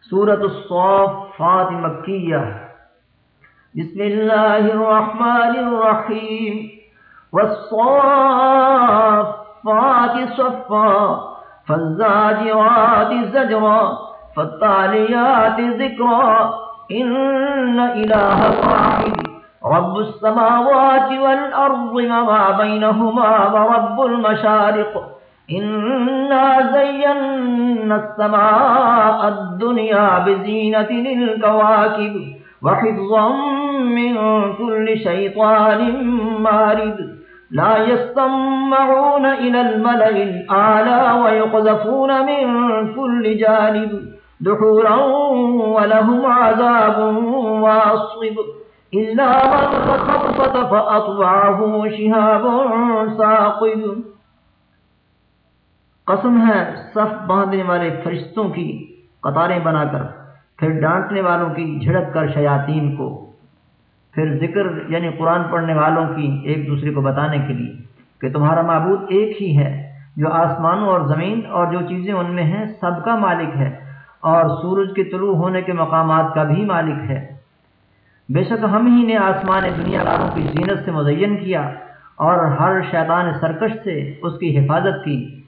سورة الصافات مكية. بسم الله الرحمن الرحيم. والصافات صفا، فالزاجرات زجرا، فالتاليات ذكرا. إن إله واحد، رب السماوات والأرض وما بينهما ورب المشارق. إنا زينا السماء الدنيا بزينة للكواكب وحفظا من كل شيطان مارد لا يستمعون إلى الملأ الأعلى ويقذفون من كل جانب دحورا ولهم عذاب واصب إلا من خطفت فأطبعه شهاب قسم ہے صف باندھنے والے فرشتوں کی قطاریں بنا کر، پھر ڈانٹنے والوں کی جھڑک کر شیاطین کو۔ پھر ذکر یعنی قرآن پڑھنے والوں کی ایک دوسرے کو بتانے کے لیے کہ تمہارا معبود ایک ہی ہے، جو آسمانوں اور زمین اور جو چیزیں ان میں ہیں، سب کا مالک ہے اور سورج کے طلوع ہونے کے مقامات کا بھی مالک ہے۔ بے شک ہم ہی نے آسمان دنیا داروں کی زینت سے مزین کیا اور ہر شیطان سرکش سے اس کی حفاظت کی۔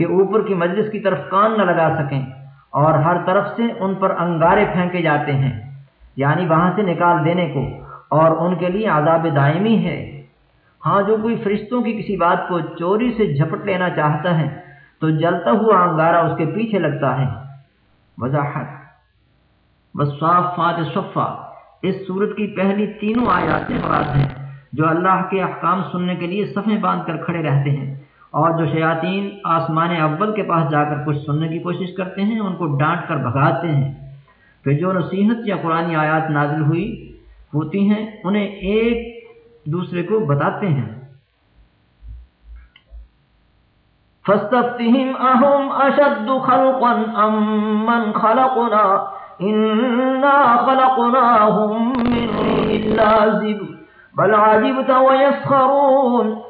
کہ اوپر کی مجلس کی طرف کان نہ لگا سکیں اور ہر طرف سے ان پر انگارے پھینکے جاتے ہیں یعنی وہاں سے نکال دینے کو، اور ان کے لیے عذاب دائمی ہے۔ ہاں جو کوئی فرشتوں کی کسی بات کو چوری سے جھپٹ لینا چاہتا ہے، تو جلتا ہوا انگارہ اس کے پیچھے لگتا ہے۔ وضاحت۔ وصافات صفا۔ اس صورت کی پہلی تینوں آیات مراد ہیں، جو اللہ کے احکام سننے کے لیے صفیں باندھ کر کھڑے رہتے ہیں۔ اور جو شیاطین آسمان اول کے پاس جا کر کچھ سننے کی کوشش کرتے ہیں، ان کو ڈانٹ کر بھگاتے ہیں۔ پھر جو نصیحت یا قرآن آیات نازل ہوئی، ہوتی ہیں، انہیں ایک دوسرے کو بتاتے ہیں۔ فاستفتهم أهم أشد خلقا أم من خلقنا؟ إنا خلقناهم من لازب، بل عجبت ويسخرون۔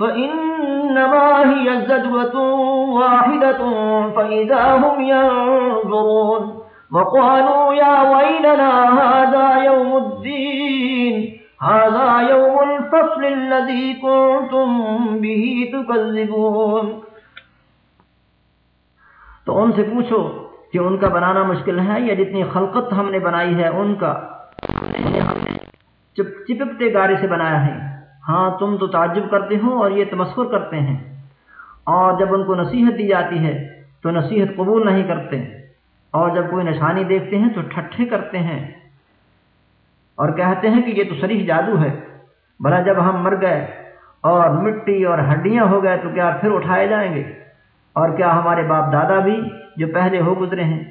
فإنما هي زجوة واحدة فإذا هم ينظرون وقالوا يا ويلنا هذا يوم الدين هذا يوم الفصل الذي كنتم به تكذبون تو ان سے پوچھو کہ ان کا بنانا مشکل ہے یا جتنی خلقت ہم نے بنائی ہے ان کا چپ چپکتے گارے سے بنایا ہے ہاں تم تو تعجب کرتے ہو اور یہ تمسکر کرتے ہیں۔ اور جب ان کو نصیحت دی جاتی ہے تو نصیحت قبول نہیں کرتے۔ اور جب کوئی نشانی دیکھتے ہیں تو ٹھٹھے کرتے ہیں۔ اور کہتے ہیں کہ یہ تو سریح جادو ہے۔ بھلا جب ہم مر گئے اور مٹی اور ہڈیاں ہو گئے تو کیا پھر اٹھائے جائیں گے؟ اور کیا ہمارے باپ دادا بھی جو پہلے ہو گزرے ہیں،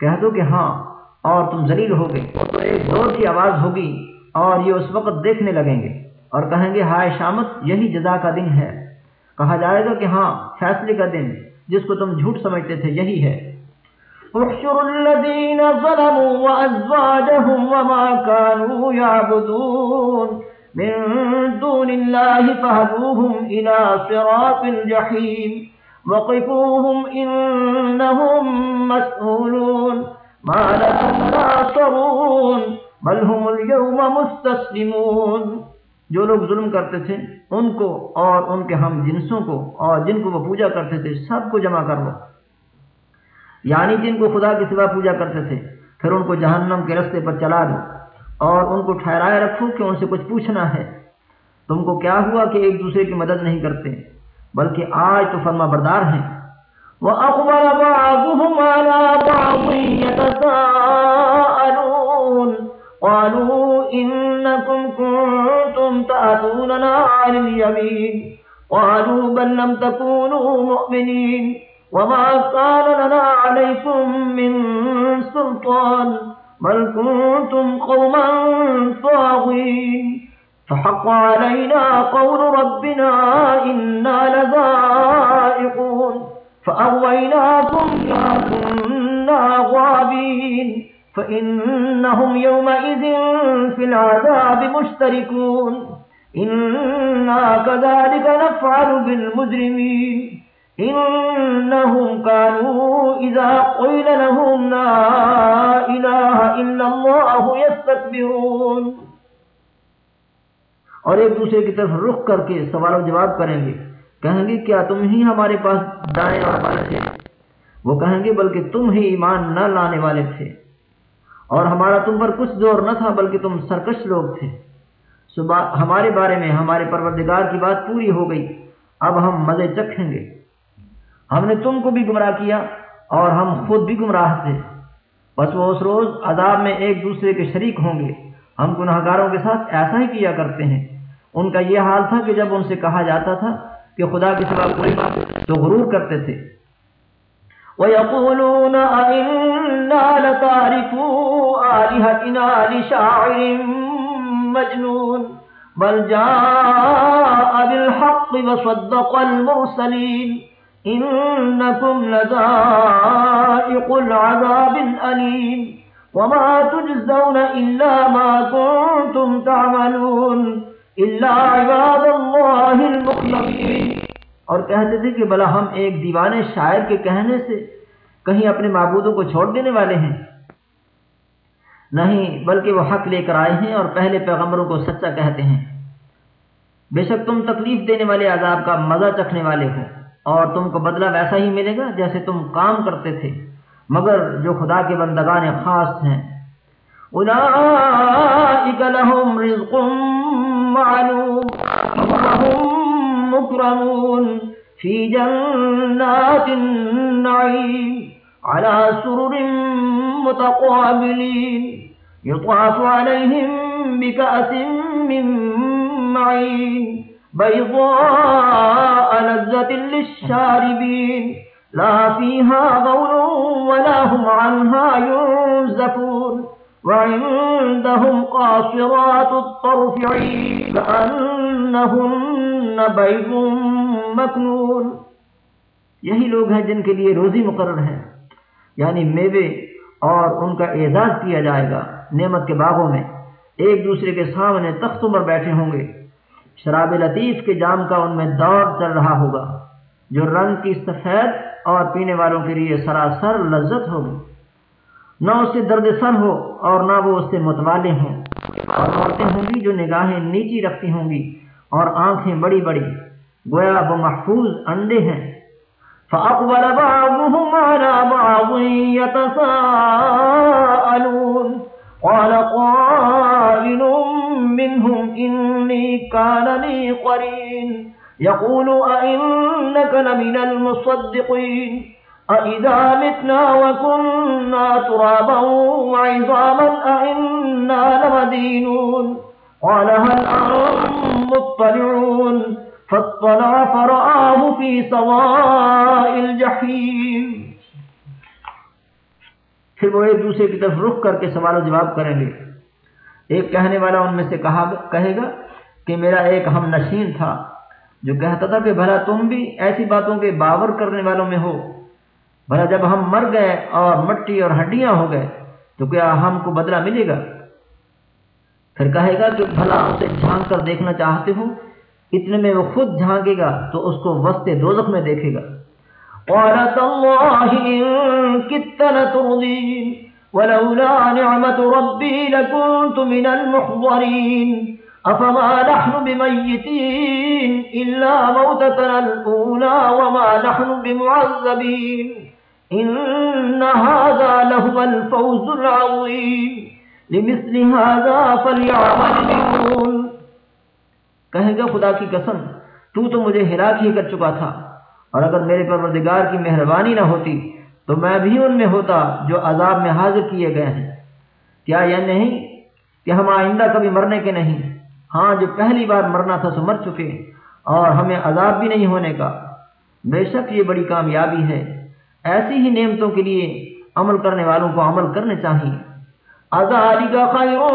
کہہ دو کہ ہاں اور تم ذلیل ہو گئے تو ایک زور کی آواز ہوگی اور یہ اس وقت دیکھنے لگیں گے۔ اور کہیں گے، ہائے شامت، یہی جزا کا دن ہے۔ کہا جائے گا کہ ہاں فیصلے کا دن جس کو تم جھوٹ سمجھتے تھے، یہی ہے۔ احشر الذين ظلموا وأزواجهم وما كانوا يعبدون من دون الله فهدوهم إلى صراط الجحيم وقفوهم إنهم مسؤولون ما لكم ناصرون بل هم اليوم مستسلمون۔ جو لوگ ظلم کرتے تھے، ان کو اور ان کے ہم جنسوں کو اور جن کو وہ پوجا کرتے تھے، سب کو جمع کر لو۔ یعنی جن کو خدا کے سوا پوجا کرتے تھے، پھر ان کو جہنم کے رستے پر چلا دو۔ اور ان کو ٹھہرائے رکھو کہ ان سے کچھ پوچھنا ہے۔ تم کو کیا ہوا کہ ایک دوسرے کی مدد نہیں کرتے؟ بلکہ آج تو فرما بردار ہیں۔ وَأَقْبَلَ بَعْضُهُمْ عَلَى بَعْضٍ يَتَسَاءَلُونَ قَالُوا إِنَّكُمْ كُنْتُمْ تَأْتُونَنَا عَنِ الْيَمِينِ. قَالُوا بَلْ لَمْ تَكُونُوا مُؤْمِنِينَ. وما كان لنا عليكم من سلطان. بل كنتم قوما طاغين. فحق علينا قول ربنا إنا لذائقون. فأغويناكم كنا غابين. فإنهم يومئذ في العذاب مشتركون إنا كذلك نفعل بالمجرمين إنهم كانوا إذا قيل لهم لا إله إلا الله يستكبرون اور ایک دوسرے کی طرف رخ کر کے سوال و جواب کریں گے۔ کہیں گے، کیا تم ہی ہمارے پاس دائیں اور بائیں تھے؟ وہ کہیں گے، بلکہ تم ہی ایمان نہ لانے والے تھے۔ اور ہمارا تم پر کچھ زور نہ تھا بلکہ تم سرکش لوگ تھے۔ صبح ہمارے بارے میں ہمارے پروردگار کی بات پوری ہو گئی۔ اب ہم مزے چکھیں گے۔ ہم نے تم کو بھی گمراہ کیا اور ہم خود بھی گمراہ تھے۔ بس وہ اس روز عذاب میں ایک دوسرے کے شریک ہوں گے۔ ہم گناہ گاروں کے ساتھ ایسا ہی کیا کرتے ہیں۔ ان کا یہ حال تھا کہ جب ان سے کہا جاتا تھا کہ خدا کے سوا کوئی بات تو غرور کرتے تھے۔ وَيَقُولُونَ أَإِنَّا لَتَارِكُوا آلِهَتِنَا لِشَاعِرٍ مَجْنُونَ بَلْ جَاءَ بِالْحَقِّ وَصَدَّقَ الْمُرْسَلِينَ إنكم لذائق العذاب الأليم وما تجزون إلا ما كنتم تعملون إلا عباد الله المخلصين اور کہتے تھے کہ بلا ہم ایک دیوانے شاعر کے کہنے سے کہیں اپنے معبودوں کو چھوڑ دینے والے ہیں۔ نہیں، بلکہ وہ حق لے کر آئے ہیں اور پہلے پیغمبروں کو سچا کہتے ہیں۔ بے شک تم تکلیف دینے والے عذاب کا مزہ چکھنے والے ہو اور تم کو بدلہ ویسا ہی ملے گا جیسے تم کام کرتے تھے۔ مگر جو خدا کے بندگان خاص ہیں لهم رزق معلوم۔ مكرمون في جنات النعيم على سرر متقابلين يطاف عليهم بكأس من معين بيضاء لذة للشاربين لا فيها غول ولا هم عنها ينزفون وعندهم قاصرات الطرف عين كأنهن بيض یہی لوگ ہیں جن کے لیے روزی مقرر ہے۔ یعنی میوے اور ان کا اعزاز کیا جائے گا نعمت کے باغوں میں۔ ایک دوسرے کے سامنے تختوں پر بیٹھے ہوں گے۔ شراب لطیف کے جام کا ان میں دور چل رہا ہوگا۔ جو رنگ کی سفید اور پینے والوں کے لیے سراسر لذت ہوگی۔ نہ اس سے درد سر ہو اور نہ وہ اس سے متوالے ہوں۔ اور عورتیں ہوں گی جو نگاہیں نیچی رکھتی ہوں گی۔ اور آنکھیں بڑی بڑی گویا وہ محفوظ انڈے ہیں۔ فَأَقْبَلَ بَعْضُهُمْ عَلَى بَعْضٍ يَتَسَاءَلُونَ۔ قَالَ قَائِلٌ منهم إني كان لي قرين۔ يقول أئنك لمن المصدقين۔ أئذا متنا وكنا ترابا وعظاما أئنا لمدينون۔ قال هل أنتم مطلعون فاطلع فرآه في سواء الجحيم. پھر وہ ایک دوسرے کی طرف رخ کر کے سوال و جواب کریں گے. ایک کہنے والا ان میں سے کہا کہے گا کہ میرا ایک ہم نشین تھا جو کہتا تھا کہ بھلا تم بھی ایسی باتوں کے باور کرنے والوں میں ہو. بھلا جب ہم مر گئے اور مٹی اور ہڈیاں ہو گئے تو کیا ہم کو بدلہ ملے گا؟ پھر کہے گا کہ بھلا اسے جھانک کر دیکھنا چاہتے ہو اتنے میں وہ خود جھانکے گا تو اس کو وسط دوزخ میں دیکھے گا۔ ولولا نعمة ربي لكنت من المحضرين أفما نحن بميتين إلا موتتنا الأولى وما نحن بمعذبين إن هذا لهو الفوز العظيم لمثل هذا فليعمل. المؤمنون کہے گا خدا کی قسم، تو تو مجھے ہلاک ہی کر چکا تھا، اور اگر میرے پروردگار کی مہربانی نہ ہوتی، تو میں بھی ان میں ہوتا جو عذاب میں حاضر کیے گئے ہیں۔ کیا یہ نہیں کہ ہم آئندہ کبھی مرنے کے نہیں؟ ہاں جو پہلی بار مرنا تھا سو مر چکے، اور ہمیں عذاب بھی نہیں ہونے کا۔ بے شک یہ بڑی کامیابی ہے۔ ایسی ہی نعمتوں کے لیے عمل کرنے والوں کو عمل کرنے چاہیے۔ أذلك خير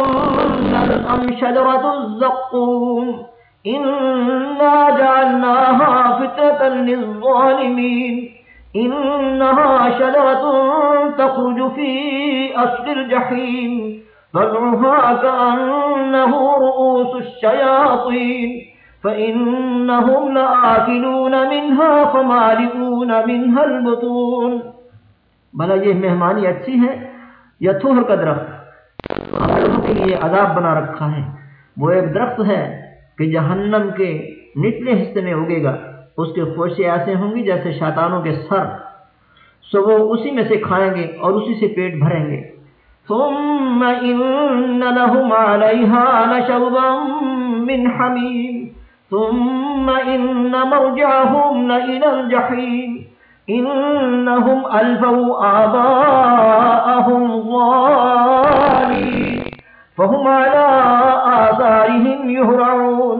أم شجرة الزقوم. إنا جعلناها فترة للظالمين. إنها شجرة تخرج في أصل الجحيم. فضعها كأنه رؤوس الشياطين. فإنهم لآكلون منها فمالئون منها البطون بلا یہ مہمانی اچھی ہے یا تھوہر کا درخت لوگوں کے لیے عذاب بنا رکھا ہے۔ وہ ایک درخت ہے کہ جہنم کے نچلے حصے میں اگے گا۔ اس کے خوشے ایسے ہوں گی جیسے شیطانوں کے سر۔ سو وہ اسی میں سے کھائیں گے اور اسی سے پیٹ بھریں گے۔ ثم ان لهم عليها نشوبا من حميم ثم ان مرجعهم لإلى الجحيم انهم الفوا آباءهم ظالمين فهم على آثارهم يهرعون.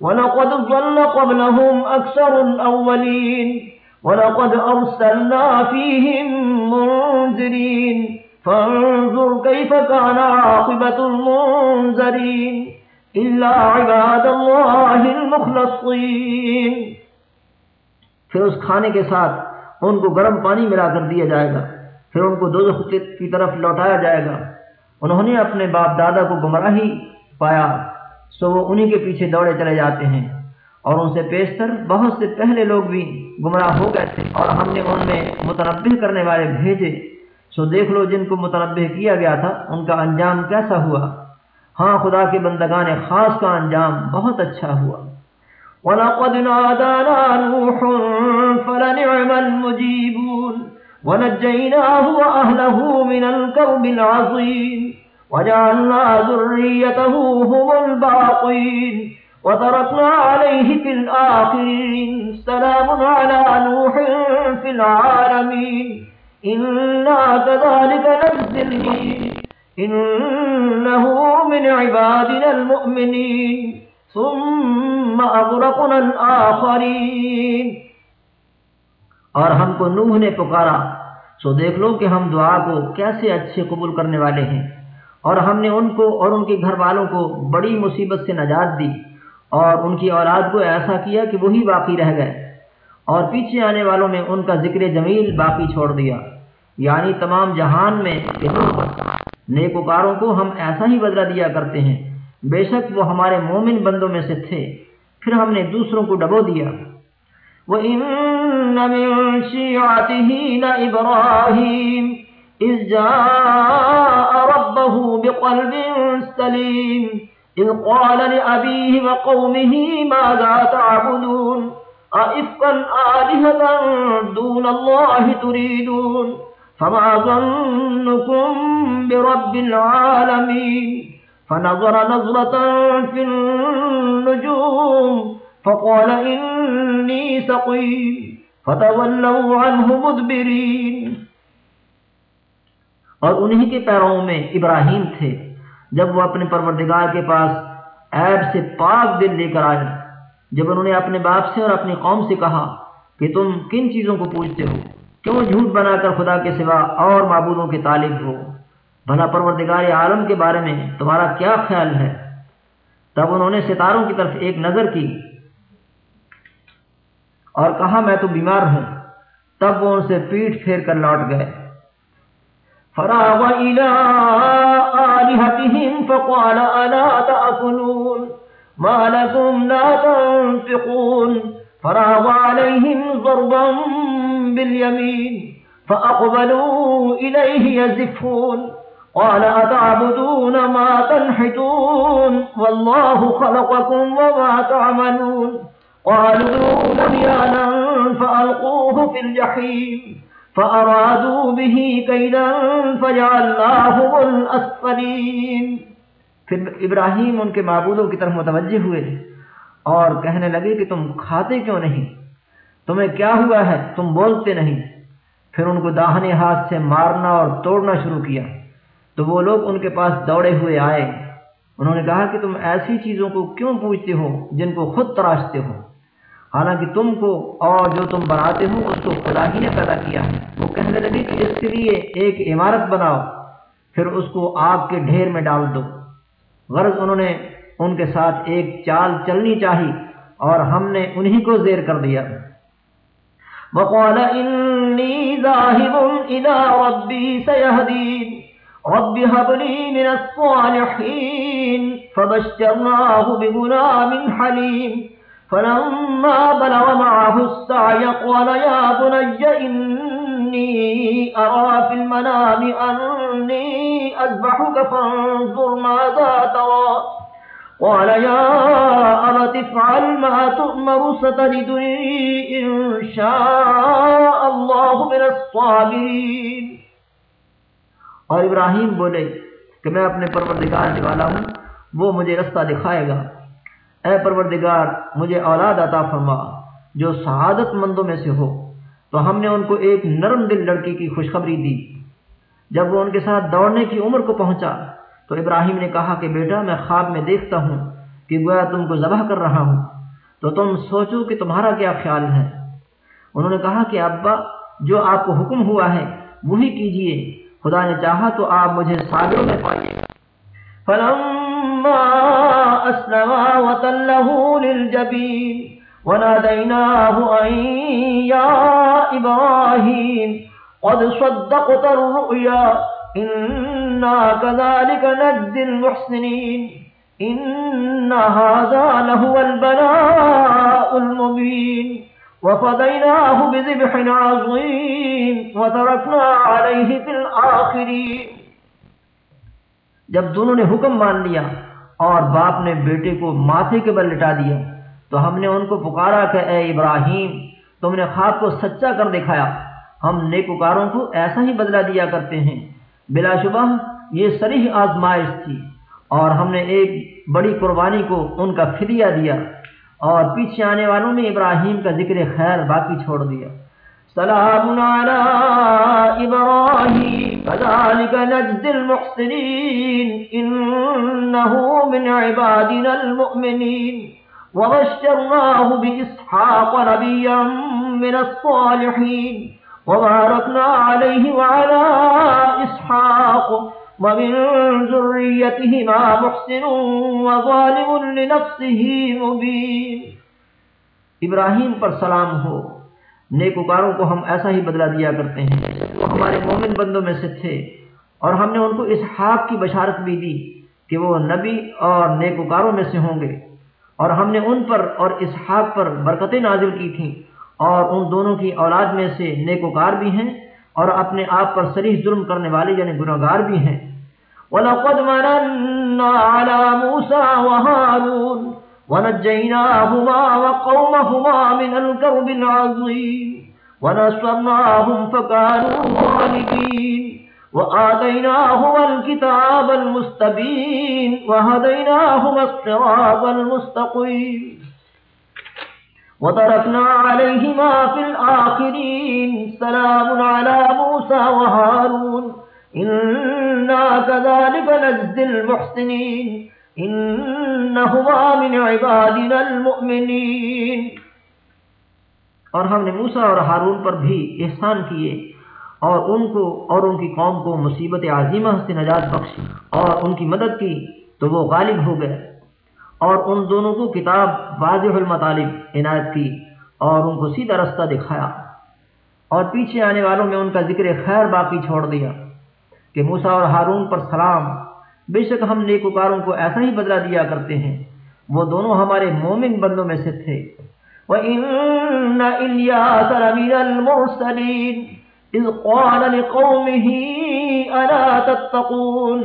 ولقد ظل قبلهم أكثر الأولين. ولقد أرسلنا فيهم منذرين. فانظر كيف كان عاقبة المنذرين. إلا عباد الله المخلصين. پھر اس کھانے کے ساتھ ان کو گرم پانی ملا کر دیا جائے گا. پھر ان کو دو کی طرف لوٹایا جائے گا. انہوں نے اپنے باپ دادا کو گمراہی پایا، سو وہ انہی کے پیچھے دوڑے چلے جاتے ہیں۔ اور ان سے پیشتر بہت سے پہلے لوگ بھی گمراہ ہو گئے تھے اور ہم نے ان میں متنبع کرنے والے بھیجے۔ سو دیکھ لو جن کو متنبع کیا گیا تھا، ان کا انجام کیسا ہوا؟ ہاں خدا کے بندگان خاص کا انجام بہت اچھا ہوا۔ وَلَقَدْ نَادَانَا نُوحٌ فَلَنِعْمَ الْمُجِيبُونَ۔ ونجيناه وأهله من الكرب العظيم۔ وجعلنا ذريته هم الباقين وتركنا عليه في الآخرين سلام على نوح في العالمين. إنا كذلك نجزي إنه من عبادنا المؤمنين. ثم أغرقنا الآخرين. اور ہم کو نوح نے پکارا، سو دیکھ لو کہ ہم دعا کو کیسے اچھے قبول کرنے والے ہیں۔ اور ہم نے ان کو اور ان کے گھر والوں کو بڑی مصیبت سے نجات دی اور ان کی اولاد کو ایسا کیا کہ وہی باقی رہ گئے اور پیچھے آنے والوں میں ان کا ذکر جمیل باقی چھوڑ دیا۔ یعنی تمام جہان میں نیکوکاروں کو ہم ایسا ہی بدلہ دیا کرتے ہیں۔ بے شک وہ ہمارے مومن بندوں میں سے تھے۔ پھر ہم نے دوسروں کو ڈبو دیا۔ وَإِنَّ مِن شِيعَتِهِ لَإِبْرَاهِيمَ إِذْ جَاءَ رَبَّهُ بِقَلْبٍ سَلِيمٍ. إِذْ قَالَ لِأَبِيهِ وَقَوْمِهِ، مَاذَا تَعْبُدُونَ؟ أَئِفْكًا آلِهَةً دُونَ اللَّهِ تُرِيدُونَ؟ فَمَا ظَنُّكُم بِرَبِّ الْعَالَمِينَ. فَنَظَرَ نَظْرَةً فِي النُّجُومِ، فقال، إني سقيم. فتولوا عنه مدبرين. اور انہی کے پیروں میں ابراہیم تھے۔ جب وہ اپنے پروردگار کے پاس عیب سے پاک دل لے کر آئے، جب انہوں نے اپنے باپ سے اور اپنی قوم سے کہا کہ تم کن چیزوں کو پوچھتے ہو کیوں جھوٹ بنا کر خدا کے سوا اور معبودوں کے طالب ہو۔ بھلا پروردگار عالم کے بارے میں تمہارا کیا خیال ہے؟ تب انہوں نے ستاروں کی طرف ایک نظر کی اور کہا، میں تو بیمار ہوں۔ تب وہ ان سے پیٹ پھیر کر لوٹ گئے۔ فراغ الى آلهتهم فقال الا تأكلون ما لكم لا تنفقون فراغ عليهم ضربا باليمين فأقبلوا إليه يزفون قال أتعبدون ما تنحتون والله خلقكم وما تعملون قالوا بنيانا فألقوه في الجحيم فأرادوا به كيدا فجعلناهم الأسفلين پھر ابراہیم ان کے معبودوں کی طرف متوجہ ہوئے اور کہنے لگے کہ تم کھاتے کیوں نہیں؟ تمہیں کیا ہوا ہے؟ تم بولتے نہیں۔ پھر ان کو داہنے ہاتھ سے مارنا اور توڑنا شروع کیا۔ تو وہ لوگ ان کے پاس دوڑے ہوئے آئے۔ انہوں نے کہا کہ تم ایسی چیزوں کو کیوں پوچھتے ہو جن کو خود تراشتے ہو؟ حالانکہ تم کو اور جو تم بناتے ہو، اس کو خدا ہی نے پیدا کیا۔ وہ کہنے لگے کہ اس کے لیے ایک عمارت بناؤ، پھر اس کو آگ کے ڈھیر میں ڈال دو۔ غرض انہوں نے ان کے ساتھ ایک چال چلنی چاہی اور ہم نے انہی کو زیر کر دیا۔ وقال إني ذاهب إلى ربي سيهدين، رب هب لي من الصالحين، فبشرناه بغلام حليم۔ فلما بلغ معه السعي قال يا بني إني أرى في المنام أني أذبحك فانظر ماذا ترى. قال يا أبت افعل ما تؤمر ستجدني إن شاء الله من الصابرين. اور ابراہیم بولے کہ میں اپنے پروردگار کے والا ہوں، وہ مجھے رستہ دکھائے گا۔ اے پروردگار، مجھے اولاد عطا فرما، جو سعادت مندوں میں سے ہو۔ تو ہم نے ان کو ایک نرم دل لڑکی کی خوشخبری دی۔ جب وہ ان کے ساتھ دوڑنے کی عمر کو پہنچا، تو ابراہیم نے کہا کہ بیٹا، میں خواب میں دیکھتا ہوں کہ گویا تم کو ذبح کر رہا ہوں۔ تو تم سوچو کہ تمہارا کیا خیال ہے۔ انہوں نے کہا کہ ابا، جو آپ کو حکم ہوا ہے، وہی کیجیے۔ خدا نے چاہا تو آپ مجھے صابروں میں پائیے۔ فلما اسلما وتله للجبين وناديناه ان يا ابراهيم قد صدقت الرؤيا إنا كذلك نجزي المحسنين إن هذا لهو البلاء المبين وفديناه بذبح عظيم وتركنا عليه في الآخرين جب دونوں نے حکم مان لیا اور باپ نے بیٹے کو ماتھے کے بل لٹا دیا تو ہم نے ان کو پکارا کہ اے ابراہیم، تم نے خواب کو سچا کر دکھایا۔ ہم نیکوکاروں کو ایسا ہی بدلہ دیا کرتے ہیں۔ بلا شبہ یہ سریح آزمائش تھی۔ اور ہم نے ایک بڑی قربانی کو ان کا فدیہ دیا۔ اور پیچھے آنے والوں میں ابراہیم کا ذکر خیر باقی چھوڑ دیا۔ سلام على ابراہیم۔ كذلك نجزي المحسنين. من عبادنا المؤمنين. وبشرناه نبيا من الصالحين. وباركنا عليه وعلى إسحاق. ومن ذريتهما محسن وظالم لنفسه مبين. ابراہیم پر سلام ہو. نیکوکاروں کو ہم ایسا ہی بدلہ دیا کرتے ہیں۔ وہ ہمارے مومن بندوں میں سے تھے اور ہم نے ان کو اسحاق کی بشارت بھی دی کہ وہ نبی اور نیکوکاروں میں سے ہوں گے۔ اور ہم نے ان پر اور اسحاق پر برکتیں نازل کی تھیں اور ان دونوں کی اولاد میں سے نیکوکار بھی ہیں اور اپنے آپ پر سریح ظلم کرنے والے یعنی گناہگار بھی ہیں۔ وَلَقَدْ مَنَنَّا عَلَى مُوسَى وَهَارُونَ وَنَجَّيْنَاهُمَا وَقَوْمَهُمَا مِنَ الْكَرْبِ الْعَظِيمِ وَنَصَرْنَاهُمْ فَكَانُوا غَالِبِينَ وَآتَيْنَاهُمَا الْكِتَابَ الْمُسْتَبِينَ وَهَدَيْنَاهُمَا الصِّرَاطَ الْمُسْتَقِيمَ وتركنا عليهما في الآخرين سلام على موسى وهارون إنا كذلك نجزي المحسنين إنهما من عبادنا المؤمنين۔ اور ہم نے موسیٰ اور ہارون پر بھی احسان کیے اور ان کو اور ان کی قوم کو مصیبت عظیمہ سے نجات بخشی اور ان کی مدد کی تو وہ غالب ہو گئے۔ اور ان دونوں کو کتاب واضح المطالب عنایت کی اور ان کو سیدھا رستہ دکھایا۔ اور پیچھے آنے والوں میں ان کا ذکر خیر باقی چھوڑ دیا کہ موسا اور ہارون پر سلام بے شک ہم نیکوکاروں کو ایسا ہی بدلا دیا کرتے ہیں۔ وہ دونوں ہمارے مومن بندوں میں سے تھے۔ وَإِنَّ إِلْيَاسَ لَمِنَ الْمُرْسَلِينَ إِذْ قَالَ لِقَوْمِهِ أَلَا تَتَّقُونَ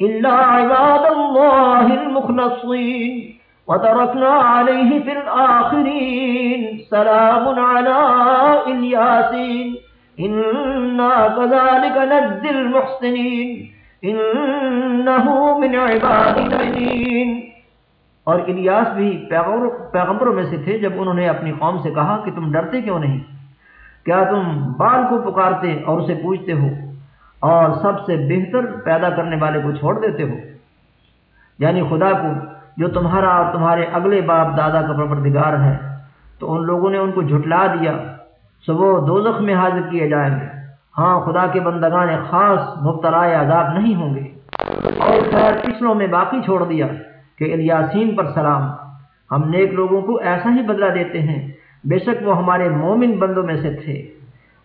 إلا عباد الله المخلصين، وتركنا عليه في الآخرين. سلام على الياسين إنا كذلك نجزي المحسنين. اور الیاس بھی پیغمبروں میں سے تھے جب انہوں نے اپنی قوم سے کہا کہ تم ڈرتے کیوں نہیں؟ کیا تم بال کو پکارتے اور اسے پوچھتے ہو؟ اور سب سے بہتر پیدا کرنے والے کو چھوڑ دیتے ہو۔ یعنی خدا کو، جو تمہارا اور تمہارے اگلے باپ دادا کا پروردگار ہے، تو ان لوگوں نے ان کو جھٹلا دیا، سو وہ دوزخ میں حاضر کیے جائیں گے۔ ہاں خدا کے بندگان خاص مبتلا عذاب نہیں ہوں گے۔ اور خیر پچھلوں میں باقی چھوڑ دیا کہ الیاسین پر سلام۔ ہم نیک لوگوں کو ایسا ہی بدلہ دیتے ہیں، بے شک وہ ہمارے مومن بندوں میں سے تھے۔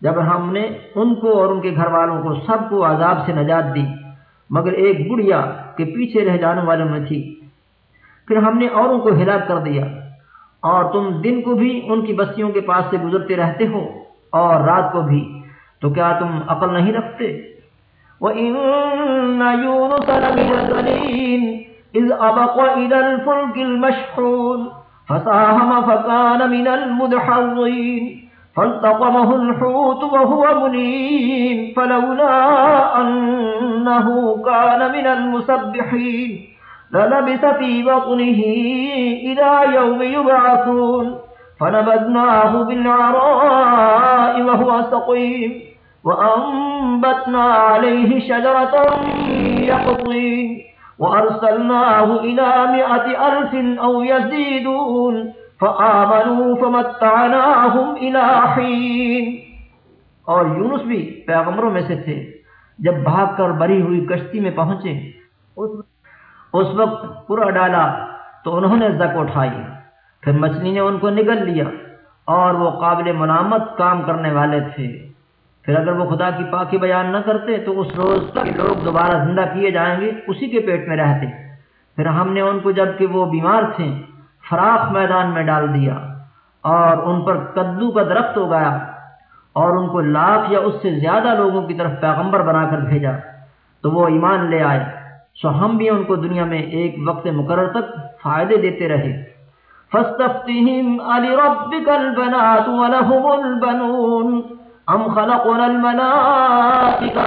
جب ہم نے ان کو اور ان کے گھر والوں کو سب کو عذاب سے نجات دی، مگر ایک بڑھیا کے پیچھے رہ جانے والوں میں تھی۔ پھر ہم نے اوروں کو ہلاک کر دیا۔ اور تم دن کو بھی ان کی بستیوں کے پاس سے گزرتے رہتے ہو اور رات کو بھی۔ تو کیا تم عقل نہیں رکھتے؟ وَإِنَّ يُونُسَ لَمِنَ الْمُرْسَلِينَ إِذْ أَبَقَ إِلَى الْفُلْكِ الْمَشْحُونِ فَسَاهَمَ فَكَانَ مِنَ الْمُدْحَضِينَ فالتقمه الحوت وهو مليم فلولا أنه كان من المسبحين للبس في بطنه إلى يوم يبعثون فنبذناه بالعراء وهو سقيم وأنبتنا عليه شجرة يقطين وأرسلناه إلى مئة ألف أو يزيدون فآمنوا فمتعناهم إلى حين۔ اور یونس بھی پیغمبروں میں سے تھے۔ جب بھاگ کر بری ہوئی کشتی میں پہنچے، اس وقت پورا ڈالا تو انہوں نے زک اٹھائی۔ پھر مچھلی نے ان کو نگل لیا اور وہ قابل منامت کام کرنے والے تھے۔ پھر اگر وہ خدا کی پاکی بیان نہ کرتے تو اس روز تک لوگ دوبارہ زندہ کیے جائیں گے، اسی کے پیٹ میں رہتے۔ پھر ہم نے ان کو جبکہ وہ بیمار تھے فراخ میدان میں ڈال دیا اور ان پر کدو کا درخت ہو گیا اور ان کو لاکھ یا اس سے زیادہ لوگوں کی طرف پیغمبر بنا کر بھیجا تو وہ ایمان لے آئے۔ سو ہم بھی ان کو دنیا میں ایک وقت مقرر تک فائدے دیتے رہے۔ فاستفتهم ألربك البنات ولهم البنون۔ أم خلقنا الملائكة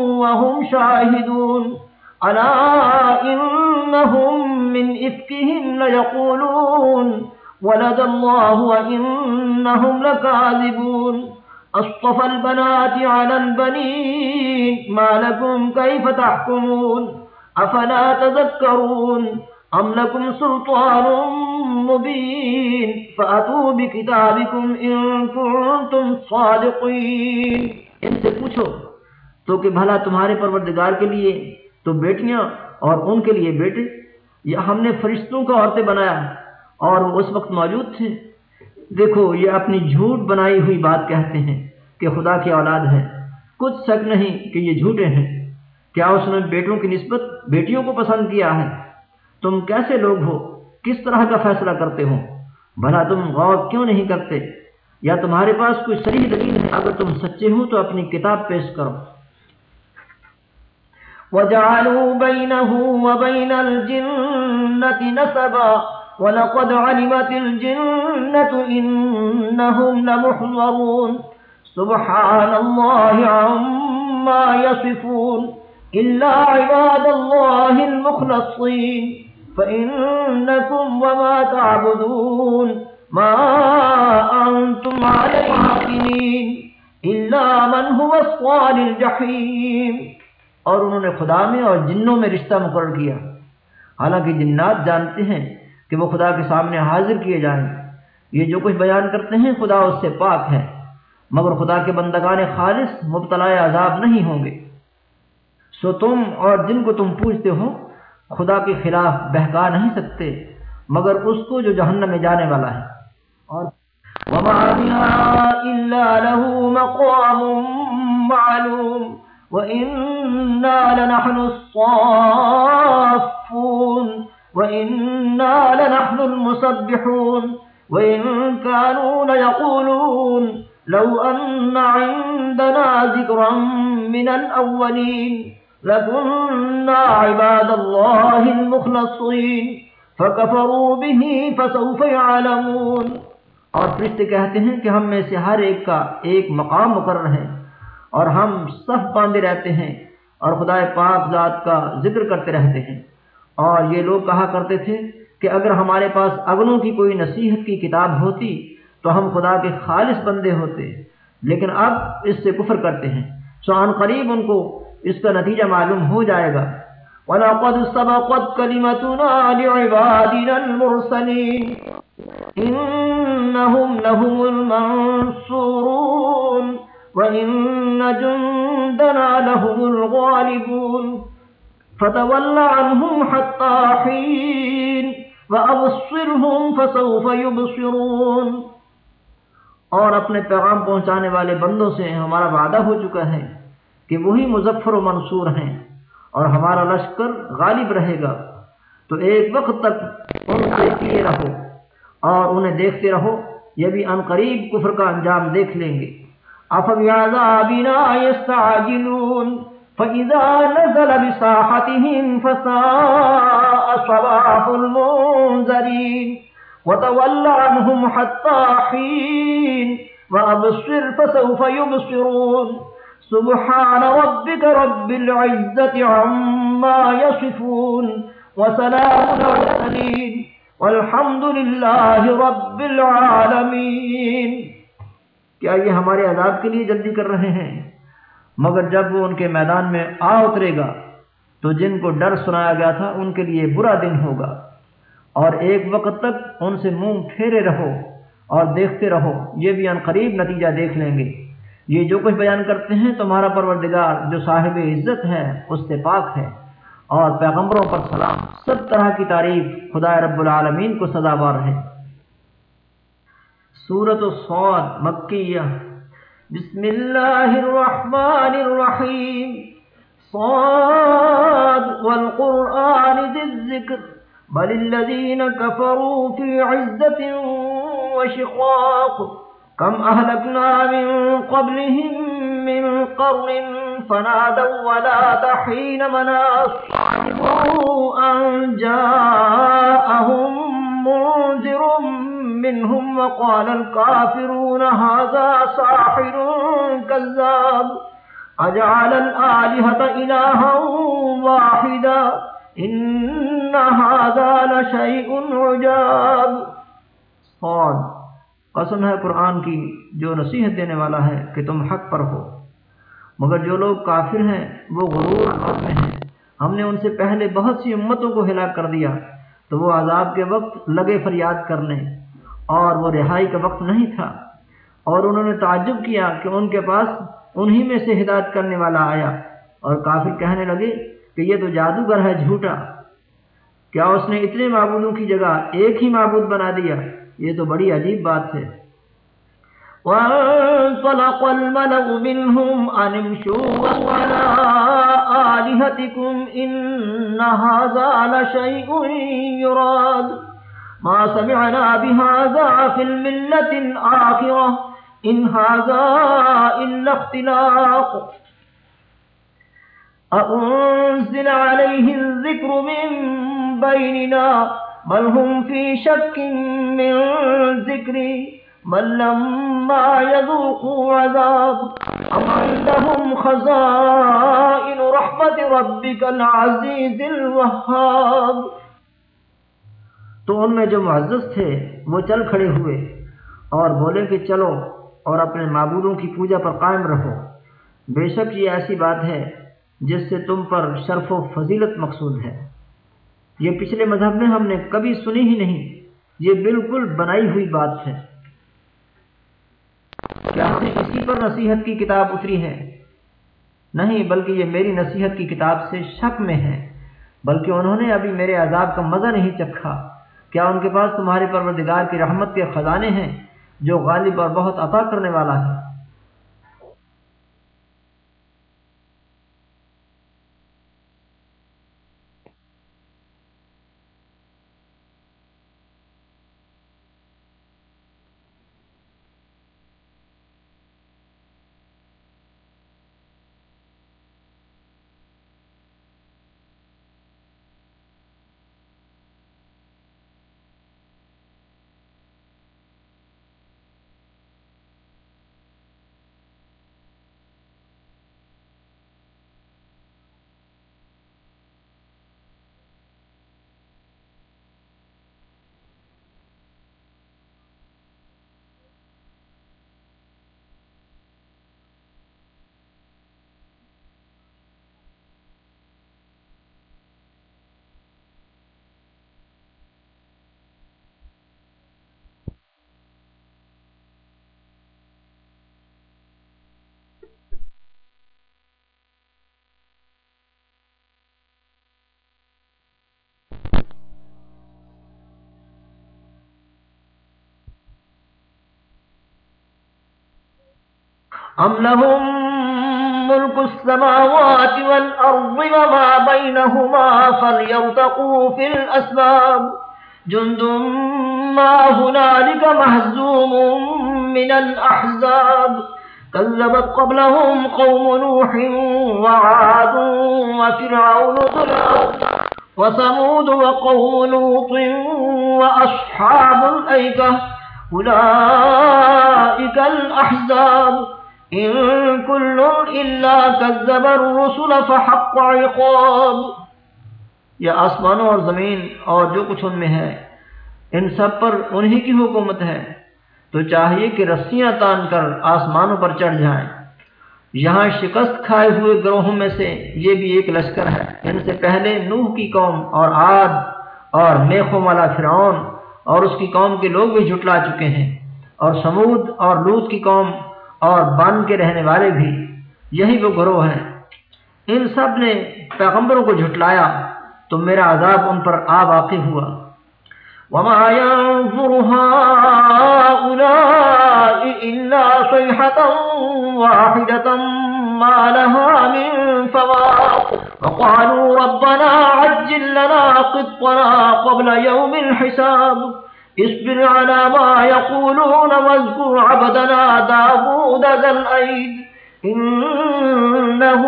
وهم شاهدون ألا إنهم من إفكهم ليقولون ولد الله وإنهم لكاذبون أصطفى البنات على البنين ما لكم كيف تحكمون أفلا تذكرون أم لكم سلطان مبين فأتوا بكتابكم إن كنتم صادقين ان سے پوچھو تو کہ بھلا تمہارے پروردگار کے لیے تو بیٹیاں اور ان کے لیے بیٹے یا ہم نے فرشتوں کا عورتیں بنایا اور وہ اس وقت موجود تھے۔ دیکھو، یہ اپنی جھوٹ بنائی ہوئی بات کہتے ہیں کہ خدا کی اولاد ہے۔ کچھ شک نہیں کہ یہ جھوٹے ہیں۔ کیا اس نے بیٹوں کی نسبت بیٹیوں کو پسند کیا ہے؟ تم کیسے لوگ ہو؟ کس طرح کا فیصلہ کرتے ہو؟ بھلا تم غور کیوں نہیں کرتے؟ یا تمہارے پاس کوئی صحیح دلیل ہے؟ اگر تم سچے ہو تو اپنی کتاب پیش کرو۔ وجعلوا بينه وبين الجنة نسبا ولقد علمت الجنة إنهم لمحضرون. سبحان الله عما يصفون. إلا عباد الله المخلصين. فإنكم وما تعبدون. ما أنتم عليه حكمين إلا من هو الصال الجحيم. اور انہوں نے خدا میں اور جنوں میں رشتہ مقرر کیا۔ حالانکہ جنات جانتے ہیں کہ وہ خدا کے سامنے حاضر کیے جائیں۔ یہ جو کچھ بیان کرتے ہیں خدا اس سے پاک ہے، مگر خدا کے بندگان خالص مبتلا عذاب نہیں ہوں گے۔ سو تم اور جن کو تم پوچھتے ہو، خدا کے خلاف بہکا نہیں سکتے، مگر اس کو جو جہنم میں جانے والا ہے۔ اور وما إلا له مقام معلوم۔ وإنا لنحن الصافون وإنا لنحن المسبحون وإن كانوا ليقولون لو أن عندنا ذكرا من الأولين لكنا عباد الله المخلصين فكفروا به فسوف يعلمون اور فرشتے کہتے ہیں کہ ہم میں سے ہر ایک کا ایک مقام مقرر ہے اور ہم صف باندھے رہتے ہیں اور خدا پاک ذات کا ذکر کرتے رہتے ہیں۔ اور یہ لوگ کہا کرتے تھے کہ اگر ہمارے پاس اگنوں کی کوئی نصیحت کی کتاب ہوتی تو ہم خدا کے خالص بندے ہوتے، لیکن اب اس سے کفر کرتے ہیں۔ سو عن قریب ان کو اس کا نتیجہ معلوم ہو جائے گا۔ وَلَقَدْ سَبَقَتْ كَلِمَتُنَا لِعِبَادِنَا الْمُرْسَلِينَ إِنَّهُمْ لَهُمُ الْمَنْصُورُونَ وَإِنَّ جُنْدَنَا لَهُمُ الْغَالِبُونَ فَتَوَلَّ عَنْهُمْ حَتَّى حِينٍ وَأَبْصِرْهُمْ فَسَوْفَ يُبْصِرُونَ۔ اور اپنے پیغام پہنچانے والے بندوں سے ہمارا وعدہ ہو چکا ہے کہ وہی مظفر و منصور ہیں اور ہمارا لشکر غالب رہے گا۔ تو ایک وقت تک ان سے کیے رہو اور انہیں دیکھتے رہو، یہ بھی ان قریب کفر کا انجام دیکھ لیں گے۔ أَفَبِعَذَابِنَا يَسْتَعْجِلُونَ فَإِذَا نَزَلَ بِسَاحَتِهِمْ فَسَاءَ صَبَاحُ الْمُنذَرِينَ وَتَوَلَّ عَنْهُمْ حَتَّى حِينٍ وَأَبْصِرْ فَسَوْفَ يُبْصِرُونَ سبحان ربك رب العزة عما يصفون وسلام على والحمد لله رب العالمين کیا یہ ہمارے عذاب کے لیے جلدی کر رہے ہیں؟ مگر جب وہ ان کے میدان میں آ اترے گا، تو جن کو ڈر سنایا گیا تھا، ان کے لیے برا دن ہوگا۔ اور ایک وقت تک ان سے منہ پھیرے رہو اور دیکھتے رہو۔ یہ بھی ان قریب نتیجہ دیکھ لیں گے۔ یہ جو کچھ بیان کرتے ہیں، تمہارا پروردگار جو صاحب عزت ہے، اس سے پاک ہے۔ اور پیغمبروں پر سلام۔ سب طرح کی تعریف خدا رب العالمین کو سزاوار ہے۔ سورت الصاد، مکیہ۔ بسم اللہ الرحمن الرحیم۔ صاد والقرآن ذی الذکر۔ بل الذین کفروا فی عزت وشقاق۔ كم أهلكنا من قبلهم من قرن فنادوا ولا تحين مناص۔ أن جاءهم منذر منهم وقال الكافرون هذا ساحر كذاب. أجعل الآلهة إلها واحدا. إن هذا لشيء عجاب. صاد قسم ہے قرآن کی جو نصیحت دینے والا ہے کہ تم حق پر ہو. مگر جو لوگ کافر ہیں، وہ غرور میں ہیں. ہم نے ان سے پہلے بہت سی امتوں کو ہلاک کر دیا، تو وہ عذاب کے وقت لگے فریاد کرنے. اور وہ رہائی کا وقت نہیں تھا۔ اور انہوں نے تعجب کیا کہ ان کے پاس انہی میں سے ہدایت کرنے والا آیا۔ اور کافر کہنے لگے کہ یہ تو جادوگر ہے جھوٹا۔ کیا اس نے اتنے معبودوں کی جگہ ایک ہی معبود بنا دیا؟ یہ تو بڑی عجیب بات ہے۔ وانطلق الملأ منهم أن امشوا على آلهتكم إن هذا لشيء يراد ما سمعنا بهذا في الملة الآخرة إن هذا إلا اختلاق أنزل عليه الذكر من بيننا بل هم في شك من ذكري بل لما يذوقوا عذاب أم عندهم خزائن رحمة ربك العزيز الوهاب تو ان میں جو معزز تھے، وہ چل کھڑے ہوئے اور بولے کہ چلو اور اپنے معبودوں کی پوجا پر قائم رہو۔ بے شک یہ ایسی بات ہے جس سے تم پر شرف و فضیلت مقصود ہے۔ یہ پچھلے مذہب میں ہم نے کبھی سنی ہی نہیں، یہ بالکل بنائی ہوئی بات ہے۔ کیا اسی پر نصیحت کی کتاب اتری ہے؟ نہیں، بلکہ یہ میری نصیحت کی کتاب سے شک میں ہے، بلکہ انہوں نے ابھی میرے عذاب کا مزہ نہیں چکھا۔ کیا ان کے پاس تمہارے پروردگار کی رحمت کے خزانے ہیں جو غالب اور بہت عطا کرنے والا ہے؟ أم لهم ملك السماوات والأرض وما بينهما فليرتقوا في الأسباب جند ما هنالك مهزوم من الأحزاب كذبت قبلهم قوم نوح وعاد وفرعون ظلام وثمود وقوم لوط وأصحاب الأيكة أولئك الأحزاب إن كل إلا كذب الرسل فحق عقاب. یا آسمانوں اور زمین اور جو کچھ ان میں ہے، ان سب پر انہی کی حکومت ہے۔ تو چاہیے کہ رسیاں تان کر آسمانوں پر چڑھ جائیں۔ یہاں شکست کھائے ہوئے گروہوں میں سے یہ بھی ایک لشکر ہے۔ ان سے پہلے نوح کی قوم اور آد اور میخوں والا فرعون اور اس کی قوم کے لوگ بھی جھٹلا چکے ہیں۔ اور سمود اور لوت کی قوم اور بن کے رہنے والے بھی یہی وہ گروہ ہیں۔ ان سب نے پیغمبروں کو جھٹلایا تو میرا عذاب ان پر آ واقع ہوا۔ وما ينظر هؤلاء إلا صيحة واحدة ما لها من فواق وقالوا ربنا عجل لنا قطنا قبل يوم الحساب اصبر على ما يقولون واذكر عبدنا داود ذا الأيد. إنه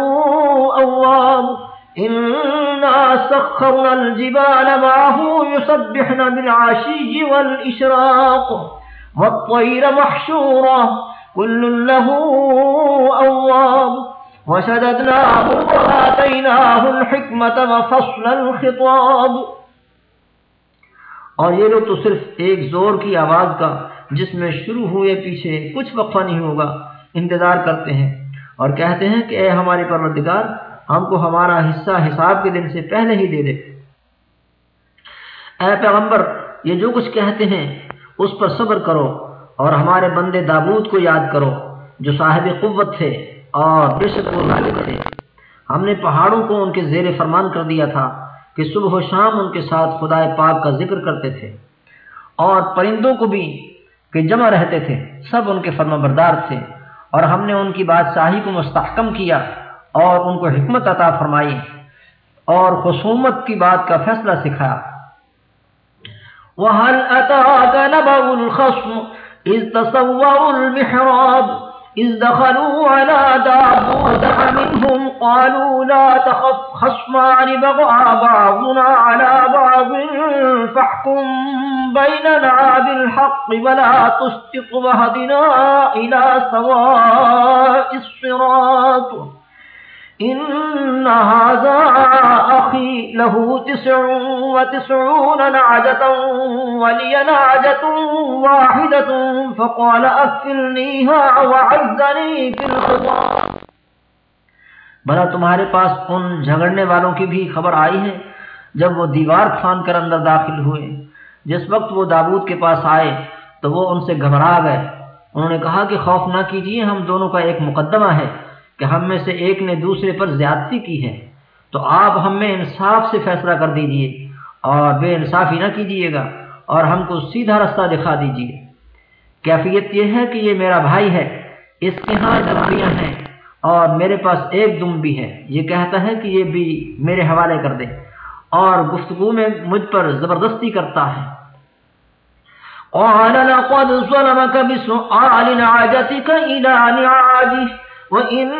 أواب. إنا سخرنا الجبال معه يسبحن بالعشي والإشراق. والطير محشورة. كل له أواب. وشددناه وآتيناه الحكمة وفصل الخطاب. اور یہ لوگ تو صرف ایک زور کی آواز کا، جس میں شروع ہوئے پیچھے کچھ وقفہ نہیں ہوگا، انتظار کرتے ہیں اور کہتے ہیں کہ اے ہمارے پروردگار، ہم کو ہمارا حصہ حساب کے دن سے پہلے ہی دے دے۔ اے پیغمبر، یہ جو کچھ کہتے ہیں، اس پر صبر کرو اور ہمارے بندے دابود کو یاد کرو، جو صاحب قوت تھے اور بے شک وہ غالب تھے ہم نے پہاڑوں کو ان کے زیر فرمان کر دیا تھا۔ کہ صبح و شام ان کے ساتھ خدا پاک کا ذکر کرتے تھے اور پرندوں کو بھی کہ جمع رہتے تھے، سب ان کے فرما بردار تھے اور ہم نے ان کی بادشاہی کو مستحکم کیا اور ان کو حکمت عطا فرمائی اور خصومت کی بات کا فیصلہ سکھایا۔ وَهَلْ أَتَاكَ نَبَأُ الْخَصْمُ إِذْ تَصَوَّرُوا الْمِحْرَابِ إذ دخلوا على دَابُوتَ مِنْهُمْ قالوا لا تخف خصمان بغى بعضنا على بعض فاحكم بيننا بالحق ولا تُشْطِطْ وهدنا إلى سواء الصراط إن هذا له تسع وتسعون نعجة ولي نعجة واحدة فقال وعزني في الخطاب بھلا تمہارے پاس ان جھگڑنے والوں کی بھی خبر آئی ہے جب وہ دیوار پھان کر اندر داخل ہوئے۔ جس وقت وہ دابود کے پاس آئے تو وہ ان سے گھبرا گئے۔ انہوں نے کہا کہ خوف نہ کیجیے ہم دونوں کا ایک مقدمہ ہے۔ کہ ہم میں سے ایک نے دوسرے پر زیادتی کی ہے، تو آپ ہم میں انصاف سے فیصلہ کر دیجیے اور بے انصافی نہ کیجیے گا اور ہم کو سیدھا رستہ دکھا دیجیے۔ کیفیت یہ ہے کہ یہ میرا بھائی ہے، اس کے ہاں دمبیاں ہیں اور میرے پاس ایک دم بھی ہے۔ یہ کہتا ہے کہ یہ بھی میرے حوالے کر دے اور گفتگو میں مجھ پر زبردستی کرتا ہے۔ قال لقد ظلمك بسؤال نعجتك إلى نعاجه وإن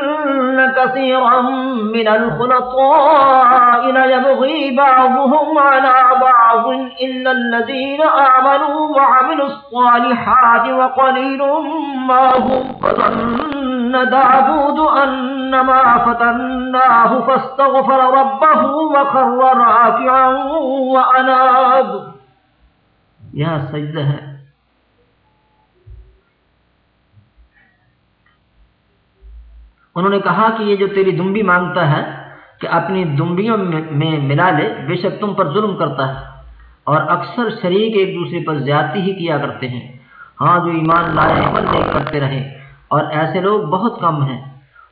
كثيرا من الخلطاء ليبغي بعضهم على بعض إلا الذين آمنوا وعملوا الصالحات وقليل ما هم فظن دعبود أنما فتناه فاستغفر ربه وخر راكعا وأناب. يا سجدها انہوں نے کہا کہ یہ جو تیری دمبی مانگتا ہے کہ اپنی دمبیوں میں ملا لے، بے شک تم پر ظلم کرتا ہے۔ اور اکثر شریک ایک دوسرے پر زیادتی ہی کیا کرتے ہیں۔ ہاں جو ایمان لائے، عمل دیکھ کرتے رہے۔ اور ایسے لوگ بہت کم ہیں۔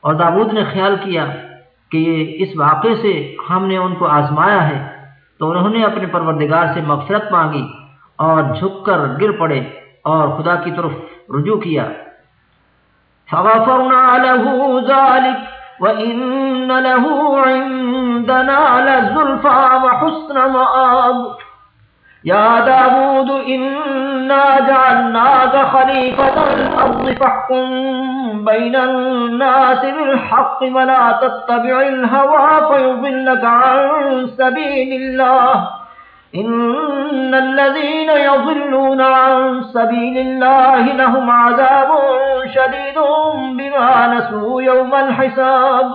اور داود نے خیال کیا کہ اس واقعے سے ہم نے ان کو آزمایا ہے۔ تو انہوں نے اپنے پروردگار سے مغفرت مانگی اور جھک کر گر پڑے اور خدا کی طرف رجوع کیا۔ فغفرنا له ذلك وإن له عندنا لزلفا وحسن مآب. يا داود، إنا جعلناك خليفة الأرض فاحكم بين الناس بالحق ولا تتبع الهوى فيضلك عن سبيل الله. إن الذين يضلون عن سبيل الله لهم عذاب شديد بما نسوا يوم الحساب۔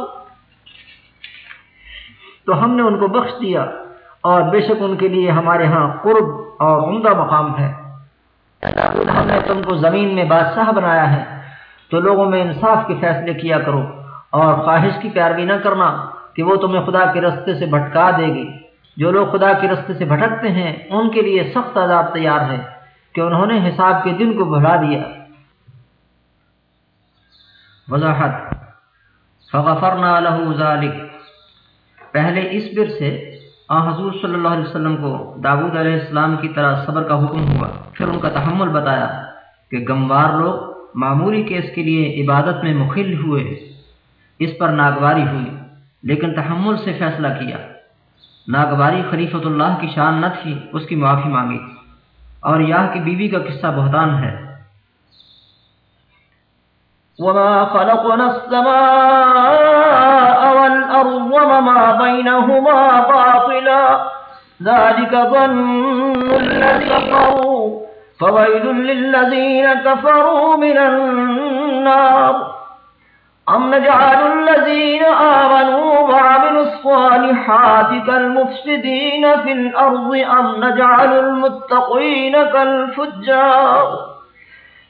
تو ہم نے ان کو بخش دیا اور بے شک ان کے لیے ہمارے ہاں قرب اور عمدہ مقام ہے۔ ہم نے تم کو زمین میں بادشاہ بنایا ہے۔ تو لوگوں میں انصاف کے فیصلے کیا کرو اور خواہش کی پیروی نہ کرنا کہ وہ تمہیں خدا کے رستے سے بھٹکا دے گی۔ جو لوگ خدا کے رستے سے بھٹکتے ہیں، ان کے لیے سخت عذاب تیار ہے کہ انہوں نے حساب کے دن کو بڑھا دیا۔ وضاحت۔ فغفرنا له ذلك۔ پہلے اس بر سے آ حضور صلی اللہ علیہ وسلم کو داود علیہ السلام کی طرح صبر کا حکم ہوا۔ پھر ان کا تحمل بتایا کہ گموار لوگ معمولی کیس کے لیے عبادت میں مخل ہوئے، اس پر ناگواری ہوئی، لیکن تحمل سے فیصلہ کیا۔ ناگواری خلیفۃ اللہ کی شان نہ تھی، اس کی معافی مانگی۔ اور یاہ کی بیوی کا قصہ بہتان ہے۔ وما خلقنا السماء والأرض وما بينهما باطلا۔ ذلك ظن الذي كفروا۔ فويل للذين كفروا من النار۔ أم نجعل الذين آمنوا وعملوا الصالحات كالمفسدين في الأرض أم نجعل المتقين كالفجار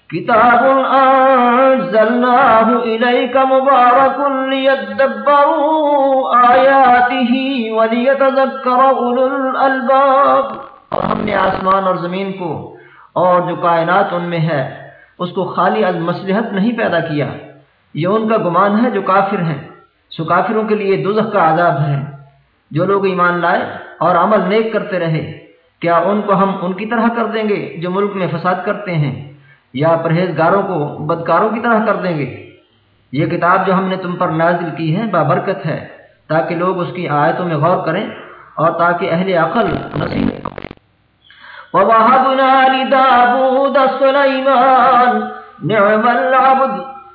كتاب أنزلناه إليك مبارك ليدبروا آياته وليتذكر أولو الألباب اور ہم نے آسمان اور زمین کو اور جو کائنات ان میں ہے، اس کو خالی از مصلحت نہیں پیدا کیا۔ یہ ان کا گمان ہے جو کافر ہیں، سو کافروں کے لیے دوزخ کا عذاب ہے۔ جو لوگ ایمان لائے اور عمل نیک کرتے رہے، کیا ان کو ہم ان کی طرح کر دیں گے جو ملک میں فساد کرتے ہیں؟ یا پرہیزگاروں کو بدکاروں کی طرح کر دیں گے؟ یہ کتاب جو ہم نے تم پر نازل کی ہے بابرکت ہے، تاکہ لوگ اس کی آیتوں میں غور کریں اور تاکہ اہل عقل نصیب وَوَهَبْنَا لِدَابُودَ سُلَيْمَانَ نِعْمَ الْعَبْدِ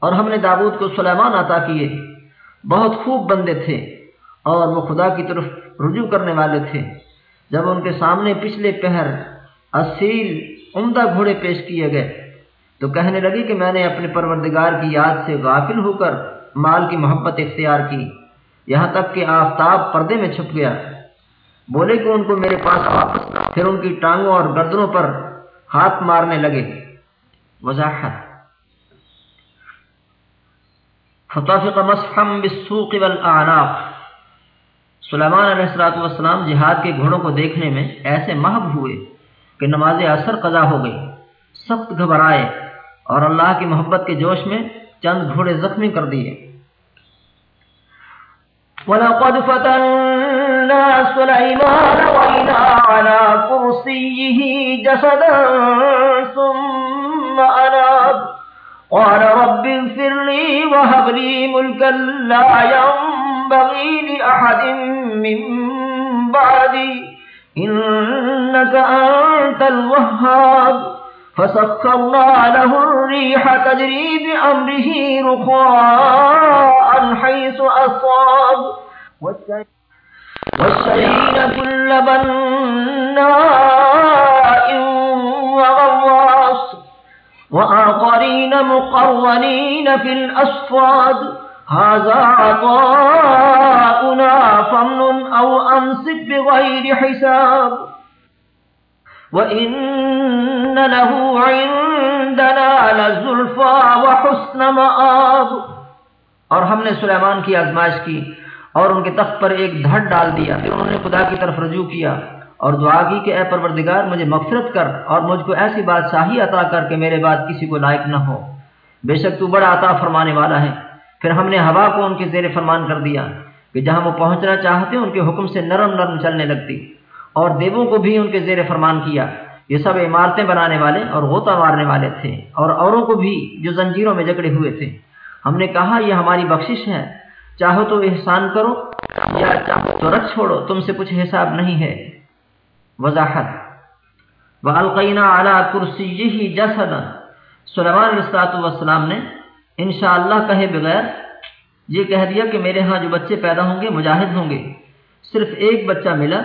اور ہم نے داود کو سلیمان عطا کیے۔ بہت خوب بندے تھے اور وہ خدا کی طرف رجوع کرنے والے تھے۔ جب ان کے سامنے پچھلے پہر اصیل عمدہ گھوڑے پیش کیے گئے، تو کہنے لگی کہ میں نے اپنے پروردگار کی یاد سے غافل ہو کر مال کی محبت اختیار کی۔ یہاں تک کہ آفتاب پردے میں چھپ گیا۔ بولے کہ ان کو میرے پاس واپس پھر ان کی ٹانگوں اور گردنوں پر ہاتھ مارنے لگے۔ وضاحت۔ فطفق مسحم بالسوق والاعناق سلیمان علیہ السلاۃ والسلام جہاد کے گھوڑوں کو دیکھنے میں ایسے محب ہوئے کہ نماز اثر قضا ہو گئی۔ سخت گھبرائے اور اللہ کی محبت کے جوش میں چند گھوڑے زخمی کر دیے۔ وَلَقَدْ فَتَنَّا سُلَيْمَانَ وَإِنَا عَلَى كُرْسِيِّهِ جَسَدًا ثُمَّ أَنَابٍ۔ قال رب اغفر لي وهب لي ملكا لا ينبغي لأحد من بعدي، إنك أنت الوهاب. فسخرنا له الريح تجري بأمره رخاء حيث أصاب. والسيين كل بناء وآخرين مقرنين في الأصفاد. هذا عطاؤنا فمن أو أمسك بغير حساب. وإن له عندنا لزلفى وحسن مآب. اور ہم نے سلیمان کی آزمائش کی اور ان کے تخت پر ایک دھڑ ڈال دیا، پھر انہوں نے خدا کی طرف رجوع کیا۔ اور دعا کی کہ اے پروردگار، مجھے مغفرت کر اور مجھ کو ایسی بادشاہی عطا کر کہ میرے بعد کسی کو لائق نہ ہو۔ بے شک تو بڑا عطا فرمانے والا ہے۔ پھر ہم نے ہوا کو ان کے زیر فرمان کر دیا کہ جہاں وہ پہنچنا چاہتے، ان کے حکم سے نرم نرم چلنے لگتی۔ اور دیووں کو بھی ان کے زیر فرمان کیا۔ یہ سب عمارتیں بنانے والے اور غوطہ مارنے والے تھے۔ اور اوروں کو بھی جو زنجیروں میں جکڑے ہوئے تھے۔ ہم نے کہا، یہ ہماری بخشش ہے۔ چاہو تو احسان کرو، یا چاہو تو رکھ چھوڑو، تم سے کچھ حساب نہیں ہے۔ وضاحت۔ والقینا علی کرسی جسدا۔ سلیمان علیہ السلام نے انشاءاللہ کہے بغیر یہ کہہ دیا کہ میرے ہاں جو بچے پیدا ہوں گے، مجاہد ہوں گے۔ صرف ایک بچہ ملا،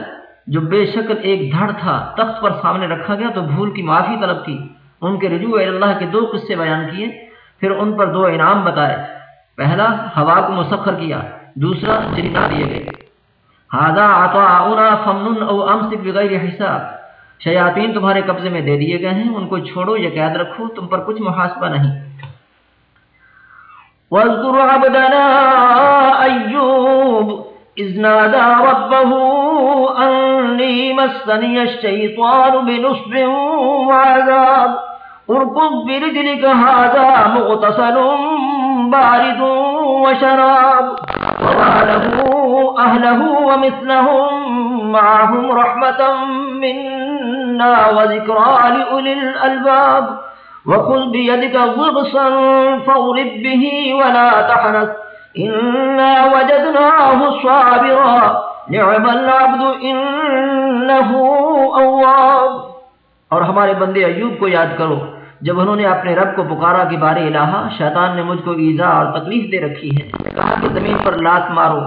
جو بے شکل ایک دھڑ تھا، تخت پر سامنے رکھا گیا تو بھول کی معافی طلب کی۔ ان کے رجوع اللہ کے دو قصے بیان کیے، پھر ان پر دو انعام بتائے۔ پہلا، ہوا کو مسخر کیا، دوسرا جنات دیے گئے۔ ہادا آتا فمن او امسک بغیر حساب۔ شیاطین تمہارے قبضے میں دے دیے گئے ہیں، ان کو چھوڑو یا قید رکھو، تم پر کچھ محاسبہ نہیں۔ واذكر عبدنا أيوب إذ نادى ربه أني مسني الشيطان بنصب وعذاب اركض برجلك هذا مغتسل بارد وشراب أهله ومثلهم معهم رحمة منا وذكرى لأولي الألباب وخذ بيدك ضغصا فاضرب به ولا تحنث إنا وجدناه صابرا نعم العبد إنه أواب اور ہمارے بندے ایوب کو یاد کرو جب انہوں نے اپنے رب کو پکارا کہ بارے الہا شیطان نے مجھ کو ایزا اور تکلیف دے رکھی ہے۔ کہا کہ زمین پر لات مارو۔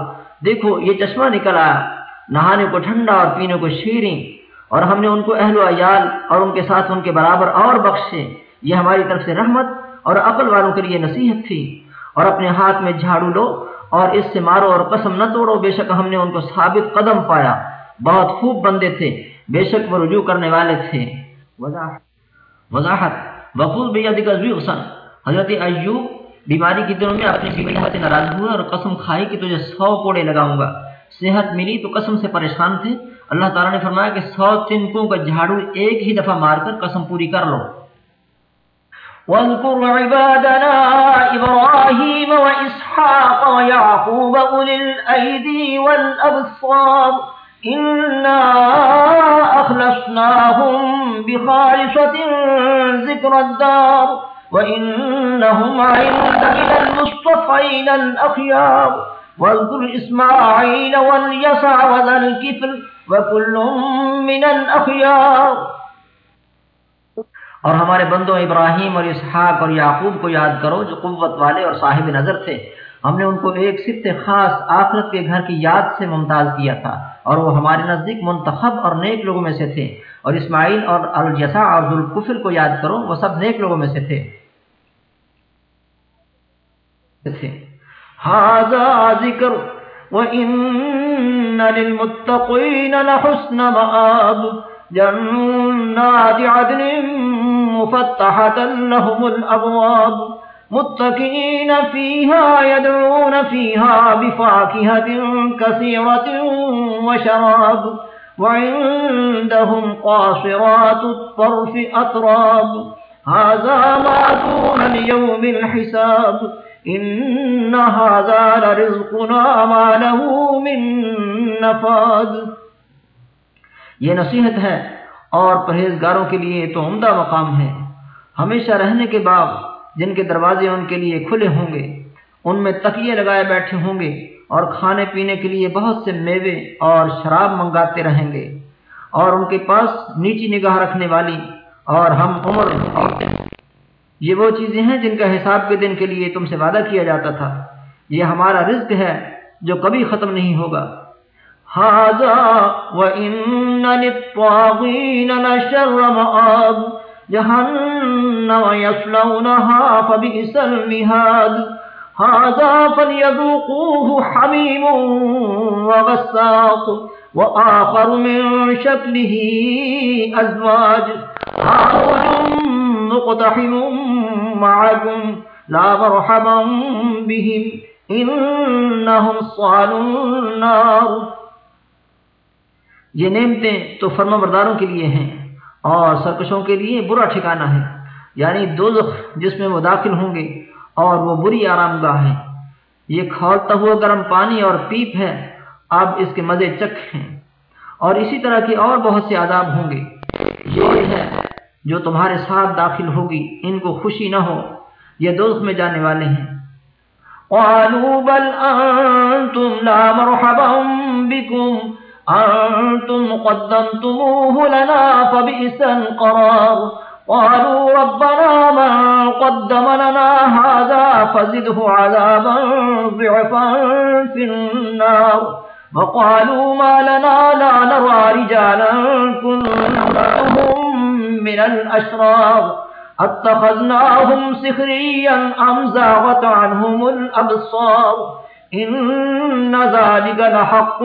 دیکھو، یہ چشمہ نکل آیا۔ نہانے کو ٹھنڈا اور پینے کو شیریں۔ اور ہم نے ان کو اہل و عیال اور ان کے ساتھ ان کے برابر اور بخشے۔ یہ ہماری طرف سے رحمت اور عقل والوں کے لیے نصیحت تھی۔ اور اپنے ہاتھ میں جھاڑو لو اور اس سے مارو اور قسم نہ توڑو۔ بے شک ہم نے ان کو ثابت قدم پایا۔ بہت خوب بندے تھے۔ بے شک وہ رجوع کرنے والے تھے۔ وضاحت۔ وقول حسن حضرت ایوب بیماری کی دنوں میں اپنی بیوی سے ناراض ہوئے اور قسم کھائی کہ تجھے سو کوڑے لگاؤں گا صحت ملی تو قسم سے پریشان تھے اللہ تعالیٰ نے فرمایا کہ سو تنکوں کا جھاڑو ایک ہی دفعہ مار کر قسم پوری کر لو واذكر عبادنا إبراهيم وإسحاق ويعقوب أولي الأيدي والأبصار إنا أخلصناهم بخالصة ذكر الدار وإنهم عندنا المصطفين الأخيار واذكر إسماعيل واليسع وذا الكفر وكل من الأخيار اور ہمارے بندوں ابراہیم اور اسحاق اور یعقوب کو یاد کرو جو قوت والے اور صاحب نظر تھے۔ ہم نے ان کو ایک صرف خاص آخرت کے گھر کی یاد سے ممتاز کیا تھا۔ اور وہ ہمارے نزدیک منتخب اور نیک لوگوں میں سے تھے۔ اور اسماعیل اور الجسا اور ذوالکفر کو یاد کرو، وہ سب نیک لوگوں میں سے تھے۔ ذکر وَإِنَّ لِلْمُتَّقِينَ لَحُسْنَ مَآبُ۔ جنات عدن مفتحة لهم الأبواب۔ متكئين فيها يدعون فيها بفاكهة كثيرة وشراب وعندهم قاصرات الطرف أطراب هذا ما دون اليوم الحساب إن هذا لرزقنا ما له من نفاد یہ نصیحت ہے اور پرہیزگاروں کے لیے تو عمدہ مقام ہے ہمیشہ رہنے کے بعد جن کے دروازے ان کے لیے کھلے ہوں گے، ان میں تکیے لگائے بیٹھے ہوں گے اور کھانے پینے کے لیے بہت سے میوے اور شراب منگاتے رہیں گے اور ان کے پاس نیچی نگاہ رکھنے والی اور ہم عمر یہ وہ چیزیں ہیں جن کا حساب کے دن کے لیے تم سے وعدہ کیا جاتا تھا۔ یہ ہمارا رزق ہے جو کبھی ختم نہیں ہوگا۔ هذا وإن للطاغين لشر مآب۔ جهنم يصلونها فبئس المهاد هذا فليذوقوه حميم وغساق وآخر من شكله أزواج عرج مقتحم معكم لا مرحبا بهم إنهم صالوا النار۔ یہ نعمتیں تو فرما برداروں کے لیے ہیں۔ اور سرکشوں کے لیے برا ٹھکانہ ہے۔ یعنی دوزخ جس میں وہ داخل ہوں گے اور وہ بری آرام گاہ ہے یہ کھولتا ہوا گرم پانی اور پیپ ہے۔ اب اس کے مزے چک ہیں۔ اور اسی طرح کی اور بہت سے آداب ہوں گے۔ یہ ہے جو تمہارے ساتھ داخل ہوگی، ان کو خوشی نہ ہو۔ یہ دوست میں جانے والے ہیں۔ قالوا بل أنتم لا مرحبا بكم۔ أنتم قدمتموه لنا فبئس القرار قالوا ربنا من قدم لنا هذا فزده عذابا ضعفا في النار وقالوا ما لنا لا نرى رجالا كنتم من الأشرار اتخذناهم سخريا ام زاغت عنهم الابصار ان ذلك لحق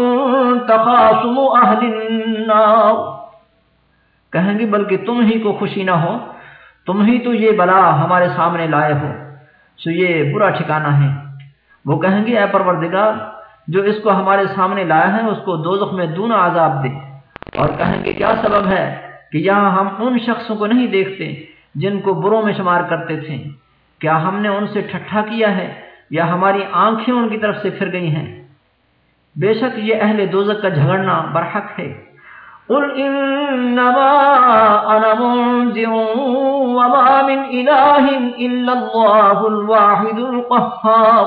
تخاصم اهل النار۔ کہیں گے، بلکہ تم ہی کو خوشی نہ ہو، تم ہی تو یہ بلا ہمارے سامنے لائے ہو، سو یہ برا ٹھکانہ ہے۔ وہ کہیں گے، اے پروردگار، جو اس کو ہمارے سامنے لایا ہے اس کو دوزخ میں دونا عذاب دے۔ اور کہیں گے، کیا سبب ہے کہ یہاں ہم ان شخصوں کو نہیں دیکھتے جن کو بروں میں شمار کرتے تھے؟ کیا ہم نے ان سے ٹھٹھا کیا ہے؟ یا ہماری آنکھیں ان کی طرف سے پھر گئی ہیں۔ بے شک یہ اہل دوزک کا جھگڑنا برحق ہے۔ قل انما انا منذر وما من اله الا الله الواحد القهار۔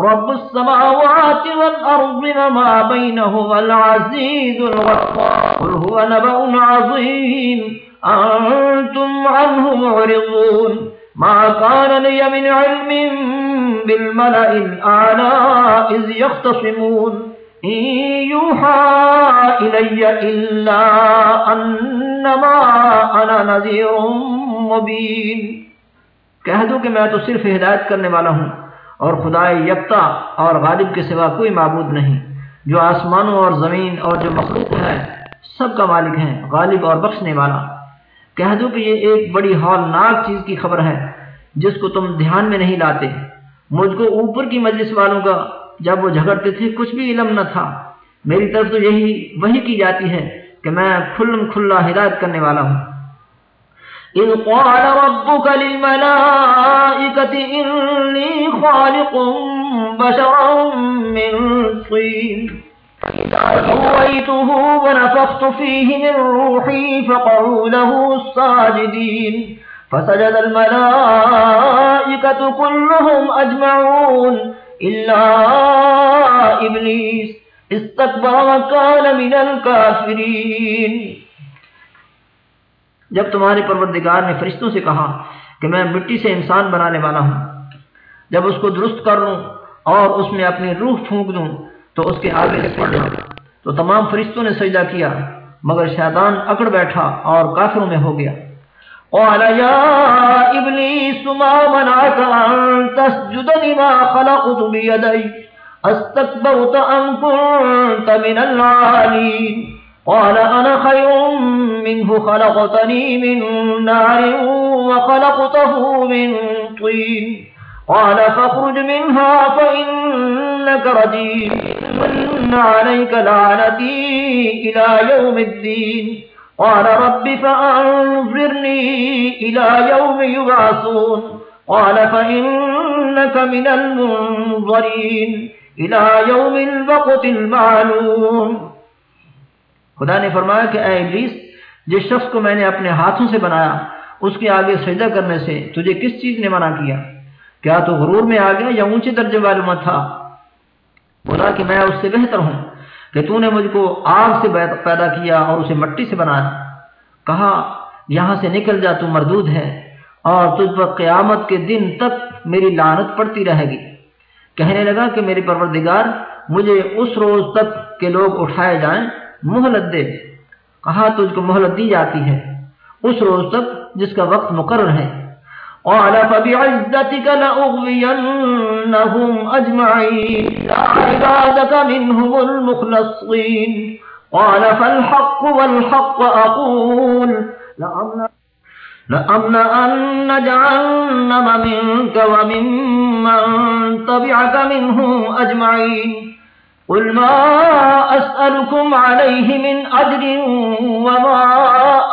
رب السماوات والارض وما بينهما العزيز الغفار قل هو نبأ عظيم۔ أنتم عنه معرضون۔ ما كان لي من علم بالملأ الأعلى إذ يختصمون. إن يوحى إلي إلا أنما أنا نذير مبين. کہہ دو کہ میں تو صرف ہدایت کرنے والا ہوں اور خدا یکتا اور غالب کے سوا کوئی معبود نہیں. جو آسمانوں اور زمین اور جو مخلوق ہے، سب کا مالک ہے غالب اور بخشنے والا. کہہ دو کہ یہ ایک بڑی ہولناک چیز کی خبر ہے، جس کو تم دھیان میں نہیں لاتے۔ مجھ کو اوپر کی مجلس والوں کا جب وہ جھگڑتے تھے، کچھ بھی علم نہ تھا۔ میری طرف تو یہی وہی کی جاتی ہے کہ میں کھلم کھلا ہدایت کرنے والا ہوں۔ إذ قال ربك للملائكة إني خالق بشرا من طين سويته ونفخت فيه من روحي فقعوا له الساجدين۔ فسجد الملائكة كلهم أجمعون إلا إبليس. استكبر وكان من الكافرين. جب تمہارے پروردگار نے فرشتوں سے کہا کہ میں مٹی سے انسان بنانے والا ہوں، جب اس کو درست کر لوں اور اس میں اپنی روح پھونک دوں، تو اس کے آگے سے پڑ تو تمام فرشتوں نے سجدہ کیا، مگر شیطان اکڑ بیٹھا اور کافروں میں ہو گیا۔ قال يا ابليس ما منعك ان تسجد لما خلقت بيدي؟ استكبرت ام كنت من العالين؟ قال انا خير منه، خلقتني من نار وخلقته من طين. قال فاخرج منها فإنك رجيم وإن عليك لعنتي إلى يوم الدين. قال رب فأنظرني إلى يوم يبعثون. قال فإنك من المنظرين. إلى يوم الوقت المعلوم. خدا نے فرمایا کہ اے ابلیس، جس شخص کو میں نے اپنے ہاتھوں سے بنایا، اس کے آگے سجدہ کرنے سے تجھے کس چیز نے منع کیا؟ کیا تو غرور میں آ گیا یا اونچے درجے والوں تھا؟ بولا کہ میں اس سے بہتر ہوں۔ کہ تو نے مجھ کو آگ سے پیدا کیا اور اسے مٹی سے بنایا۔ کہا، یہاں سے نکل جا، تو مردود ہے اور تجھ پر قیامت کے دن تک میری لانت پڑتی رہے گی۔ کہنے لگا کہ میری پروردگار، مجھے اس روز تک کے لوگ اٹھائے جائیں، مہلت دے۔ کہا، تجھ کو مہلت دی جاتی ہے۔ اس روز تک جس کا وقت مقرر ہے۔ قال فبعزتك لأغوينهم أجمعين عبادك منهم المخلصين قال فالحق والحق أقول لأملأن جهنم منك وممن تبعك منهم أجمعين قل ما أسألكم عليه من أجر وما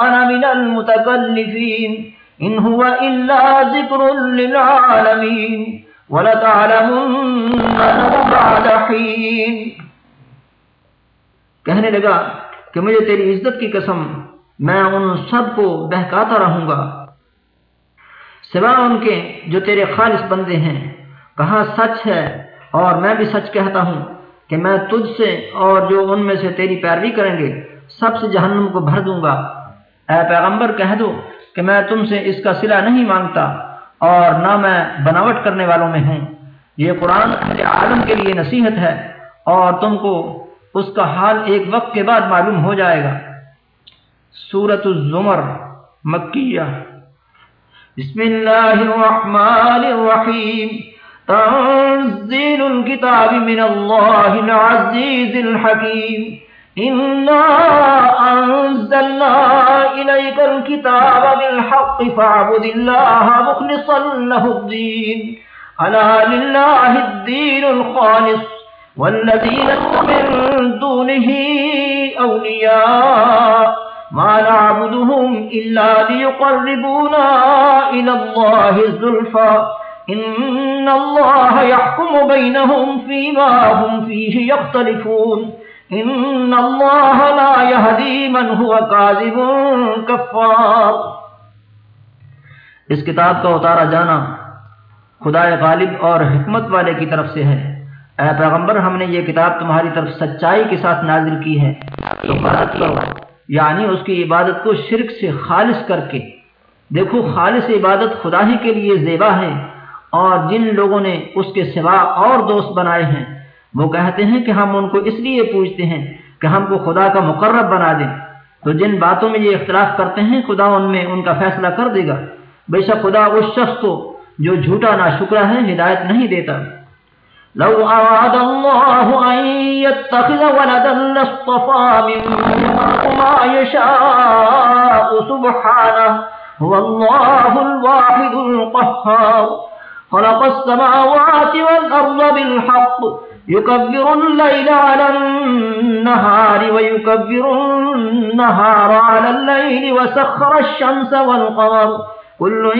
أنا من المتكلفين إن هو إلا ذكر للعالمين ولتعلمن بعد حين. کہنے لگا کہ مجھے تیری عزت کی قسم، میں ان سب کو بہکاتا رہوں گا۔ سوا ان کے جو تیرے خالص بندے ہیں، کہاں سچ ہے؟ اور میں بھی سچ کہتا ہوں کہ میں تجھ سے اور جو ان میں سے تیری پیروی کریں گے، سب سے جہنم کو بھر دوں گا۔ اے پیغمبر، کہہ دو کہ میں تم سے اس کا صلح نہیں مانگتا اور نہ میں بناوٹ کرنے والوں میں ہوں۔ یہ قرآن عالم کے لیے نصیحت ہے اور تم کو اس کا حال ایک وقت کے بعد معلوم ہو جائے گا۔ سورة الزمر، مکیہ۔ بسم اللہ الرحمن الرحیم۔ تنزیل الكتاب من اللہ العزیز الحکیم۔ إنا أنزلنا إليك الكتاب بالحق فاعبد الله مخلصا له الدين ألا لله الدين الخالص والذين من دونه أولياء ما نعبدهم إلا ليقربونا إلى الله الزلفى إن الله يحكم بينهم فيما هم فيه يختلفون إن الله لا يهدي من هو كاذب كفار۔ اس کتاب کا اتارا جانا خدا غالب اور حکمت والے کی طرف سے ہے۔ اے پیغمبر، ہم نے یہ کتاب تمہاری طرف سچائی کے ساتھ نازل کی ہے۔ کرو یعنی اس کی عبادت کو شرک سے خالص کر کے۔ دیکھو، خالص عبادت خدا ہی کے لیے زیبا ہے اور جن لوگوں نے اس کے سوا اور دوست بنائے ہیں وہ کہتے ہیں کہ ہم ان کو اس لیے پوچھتے ہیں کہ ہم کو خدا کا مقرب بنا دیں۔ تو جن باتوں میں یہ اختلاف کرتے ہیں، خدا ان میں ان کا فیصلہ کر دے گا۔ بے شک خدا اس شخص کو جو جھوٹا نہ شکرا ہے، ہدایت نہیں دیتا۔ لو أراد الله أن يتخذ ولدا لاصطفى مما يشاء سبحانه، هو الله الواحد القهار خلق السماوات والأرض بالحق۔ يكبر الليل على النهار ويكبر النهار على الليل وسخر الشمس والقمر. كل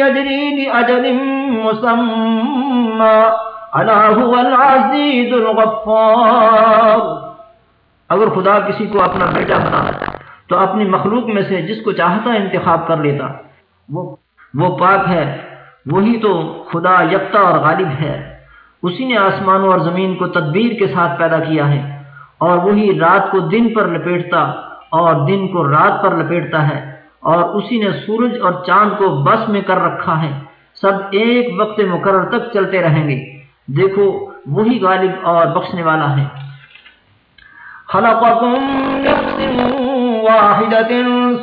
يجري لأجل مسمى. ألا هو العزيز الغفار. اگر خدا کسی کو اپنا بیٹا بنا تو اپنی مخلوق میں سے جس کو چاہتا انتخاب کر لیتا وہ, وہ پاک ہے وہی تو خدا یکتا اور غالب ہے۔ اسی نے آسمانوں اور زمین کو تدبیر کے ساتھ پیدا کیا ہے اور وہی رات کو دن پر لپیٹتا اور دن کو رات پر لپیٹتا ہے اور اسی نے سورج اور چاند کو بس میں کر رکھا ہے۔ سب ایک وقت مقرر تک چلتے رہیں گے۔ دیکھو، وہی غالب اور بخشنے والا ہے۔ خلقكم نفس واحدة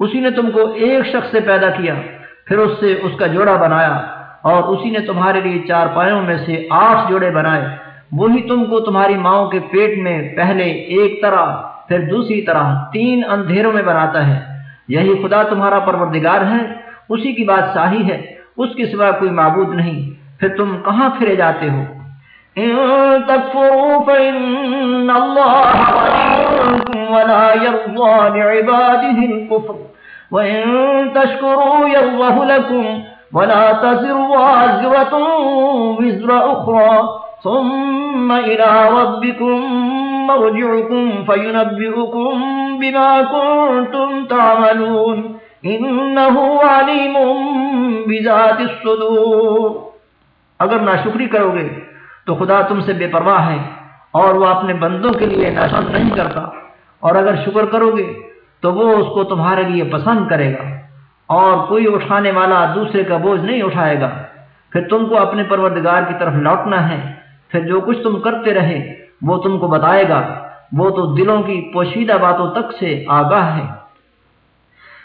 اسی نے تم کو ایک شخص سے پیدا کیا، پھر اس سے اس کا جوڑا بنایا، اور اسی نے تمہارے لیے چار پایوں میں سے آٹھ جوڑے بنائے۔ وہی تم کو تمہاری ماؤں کے پیٹ میں پہلے ایک طرح، پھر دوسری طرح تین اندھیروں میں بناتا ہے۔ یہی خدا تمہارا پروردگار ہے، اسی کی بات صحیح ہے، اس کے سوا کوئی معبود نہیں۔ پھر تم کہاں پھرے جاتے ہو؟ ان تکفروا فإن الله ولا يرضى لعباده الكفر۔ وإن تشكروا يرضه لكم ولا تزر وازرة وزر أخرى ثم إلى ربكم مرجعكم فينبئكم بما كنتم تعملون إنه عليم بذات الصدور اگر ناشکری کرو گے تو خدا تم سے بے پرواہ ہے اور وہ اپنے بندوں کے لیے ناشن نہیں کرتا اور اگر شکر کرو گے تو وہ اس کو تمہارے لیے پسند کرے گا اور کوئی اٹھانے والا دوسرے کا بوجھ نہیں اٹھائے گا۔ پھر تم کو اپنے پروردگار کی طرف لوٹنا ہے۔ پھر جو کچھ تم کرتے رہے، وہ تم کو بتائے گا۔ وہ تو دلوں کی پوشیدہ باتوں تک سے آگاہ ہے۔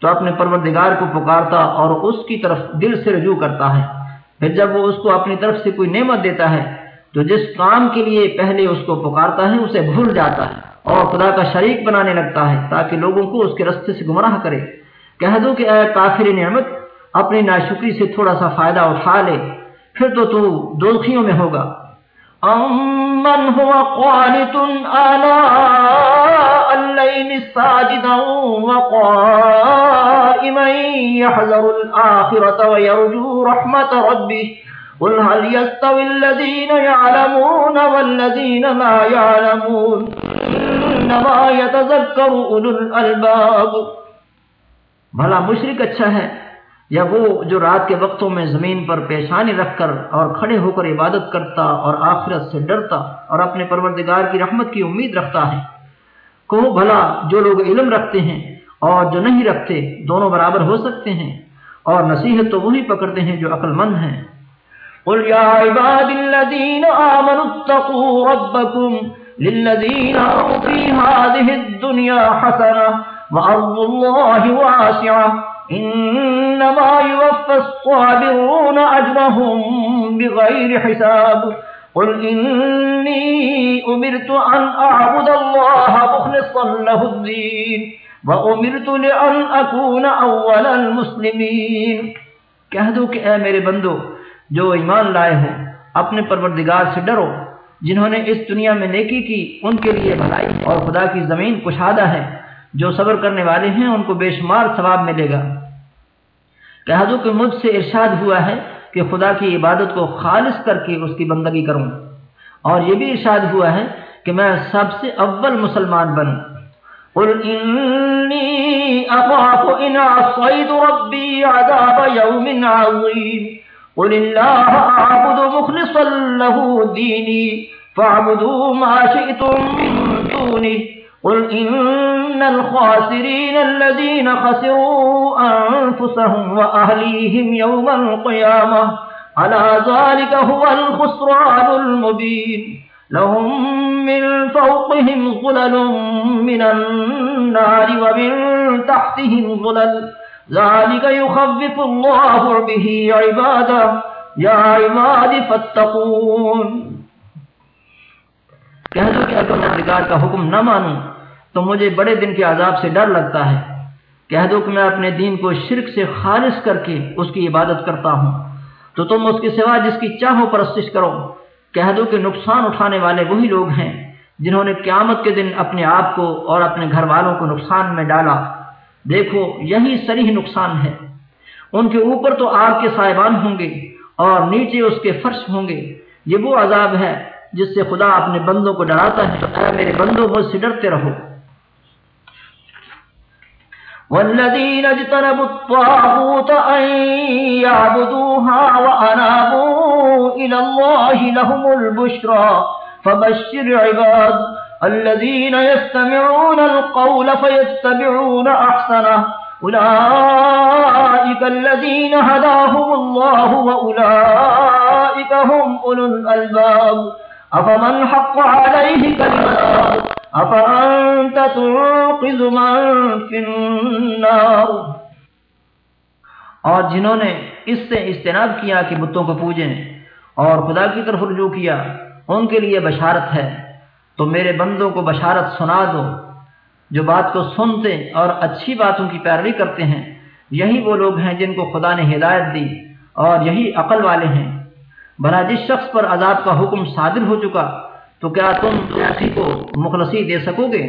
تو اپنے پروردگار کو پکارتا اور اس کی طرف دل سے رجوع کرتا ہے۔ پھر جب وہ اس کو اپنی طرف سے کوئی نعمت دیتا ہے، تو جس کام کے لیے پہلے اس کو پکارتا ہے، اسے بھول جاتا ہے اور خدا کا شریک بنانے لگتا ہے تاکہ لوگوں کو اس کے رستے سے گمراہ کرے۔ کہہ دو کہ اے کافر نعمت، اپنی ناشکری سے تھوڑا سا فائدہ اٹھا لے، پھر تو تو دوخیوں میں ہوگا۔ أَمَّنْ هُوَ قَانِتٌ آنَاءَ اللَّيْلِ سَاجِدًا وَقَائِمًا يَحْذَرُ الْآخِرَةَ وَيَرْجُو رَحْمَةَ رَبِّهِ. قُلْ هَلْ يَسْتَوِي الَّذِينَ يَعْلَمُونَ وَالَّذِينَ لَا يَعْلَمُونَ؟ إِنَّمَا يَتَذَكَّرُ أُولُو الْأَلْبَابِ. بھلا مشرک اچھا ہے یا وہ جو رات کے وقتوں میں زمین پر پیشانی رکھ کر اور کھڑے ہو کر عبادت کرتا اور آخرت سے ڈرتا اور اپنے پروردگار کی رحمت کی امید رکھتا ہے؟ کہو بھلا جو لوگ علم رکھتے ہیں اور جو نہیں رکھتے دونوں برابر ہو سکتے ہیں اور نصیحت تو وہی پکڑتے ہیں جو عقل مند ہیں۔ قل يا عباد الذين آمنوا اتقوا ربكم للذين في هذه الدنيا حسنة وأرض الله واسعة انما يوفى الصابرون اجرهم بغير حساب۔ قل اني امرت ان اعبد الله مخلصا له الدين. وامرت لان اكون اول المسلمين. کہہ دو کہ اے میرے بندو، جو ایمان لائے ہو، اپنے پروردگار سے ڈرو، جنہوں نے اس دنیا میں نیکی کی، ان کے لیے بھلائی اور خدا کی زمین کشادہ ہے، جو صبر کرنے والے ہیں، ان کو بے شمار ثواب ملے گا۔ کہہ دو کہ مجھ سے ارشاد ہوا ہے کہ خدا کی عبادت کو خالص کر کے اس کی بندگی کروں۔ اور یہ بھی ارشاد ہوا ہے کہ میں سب سے اول مسلمان بنوں۔ قل انی اخاف ان عصیت ربی عذاب یوم عظیم قل اللہ اعبد مخلصا له دینی فاعبدوا ما شئتم من دونه۔ قل إن الخاسرين الذين خسروا أنفسهم وأهليهم يوم القيامة، على ذلك هو الخسران المبين۔ لهم من فوقهم ظلل من النار ومن تحتهم ظلل ذلك يخفف الله به عباده. يا عباد فاتقون. کہہ دو کہ اگر کا حکم نہ مانوں تو مجھے بڑے دن کے عذاب سے ڈر لگتا ہے. کہہ دو کہ میں اپنے دین کو شرک سے خالص کر کے اس کی عبادت کرتا ہوں. تو تم اس کے سوا جس کی چاہو پرستش کرو. کہہ دو کہ نقصان اٹھانے والے وہی لوگ ہیں جنہوں نے قیامت کے دن اپنے آپ کو اور اپنے گھر والوں کو نقصان میں ڈالا۔ دیکھو، یہی سریح نقصان ہے۔ ان کے اوپر تو آگ کے سائبان ہوں گے اور نیچے اس کے فرش ہوں گے۔ یہ وہ عذاب ہے جس سے خدا اپنے بندوں کو ڈراتا ہے۔ اے میرے بندوں مجھ سے ڈرتے رہو۔ والذين اجتنبوا الطاغوت أن يعبدوها وأنابوا إلى الله لهم البشرى. فبشر عباد الذين يستمعون القول فيتبعون أحسنه. أولئك الذين هداهم الله وأولئك هم أولو الألباب. أفمن حق عليه كلمات أفأنت تنقذ من في النار؟ اور جنہوں نے اس سے اجتناب کیا کہ بتوں کو پوجیں اور خدا کی طرف رجوع کیا، ان کے لیے بشارت ہے۔ تو میرے بندوں کو بشارت سنا دو۔ جو بات کو سنتے اور اچھی باتوں کی پیروی کرتے ہیں، یہی وہ لوگ ہیں جن کو خدا نے ہدایت دی اور یہی عقل والے ہیں۔ بھلا جس شخص پر عذاب کا حکم صادر ہو چکا تو کیا تم ایسی کو مخلصی دے سکو گے؟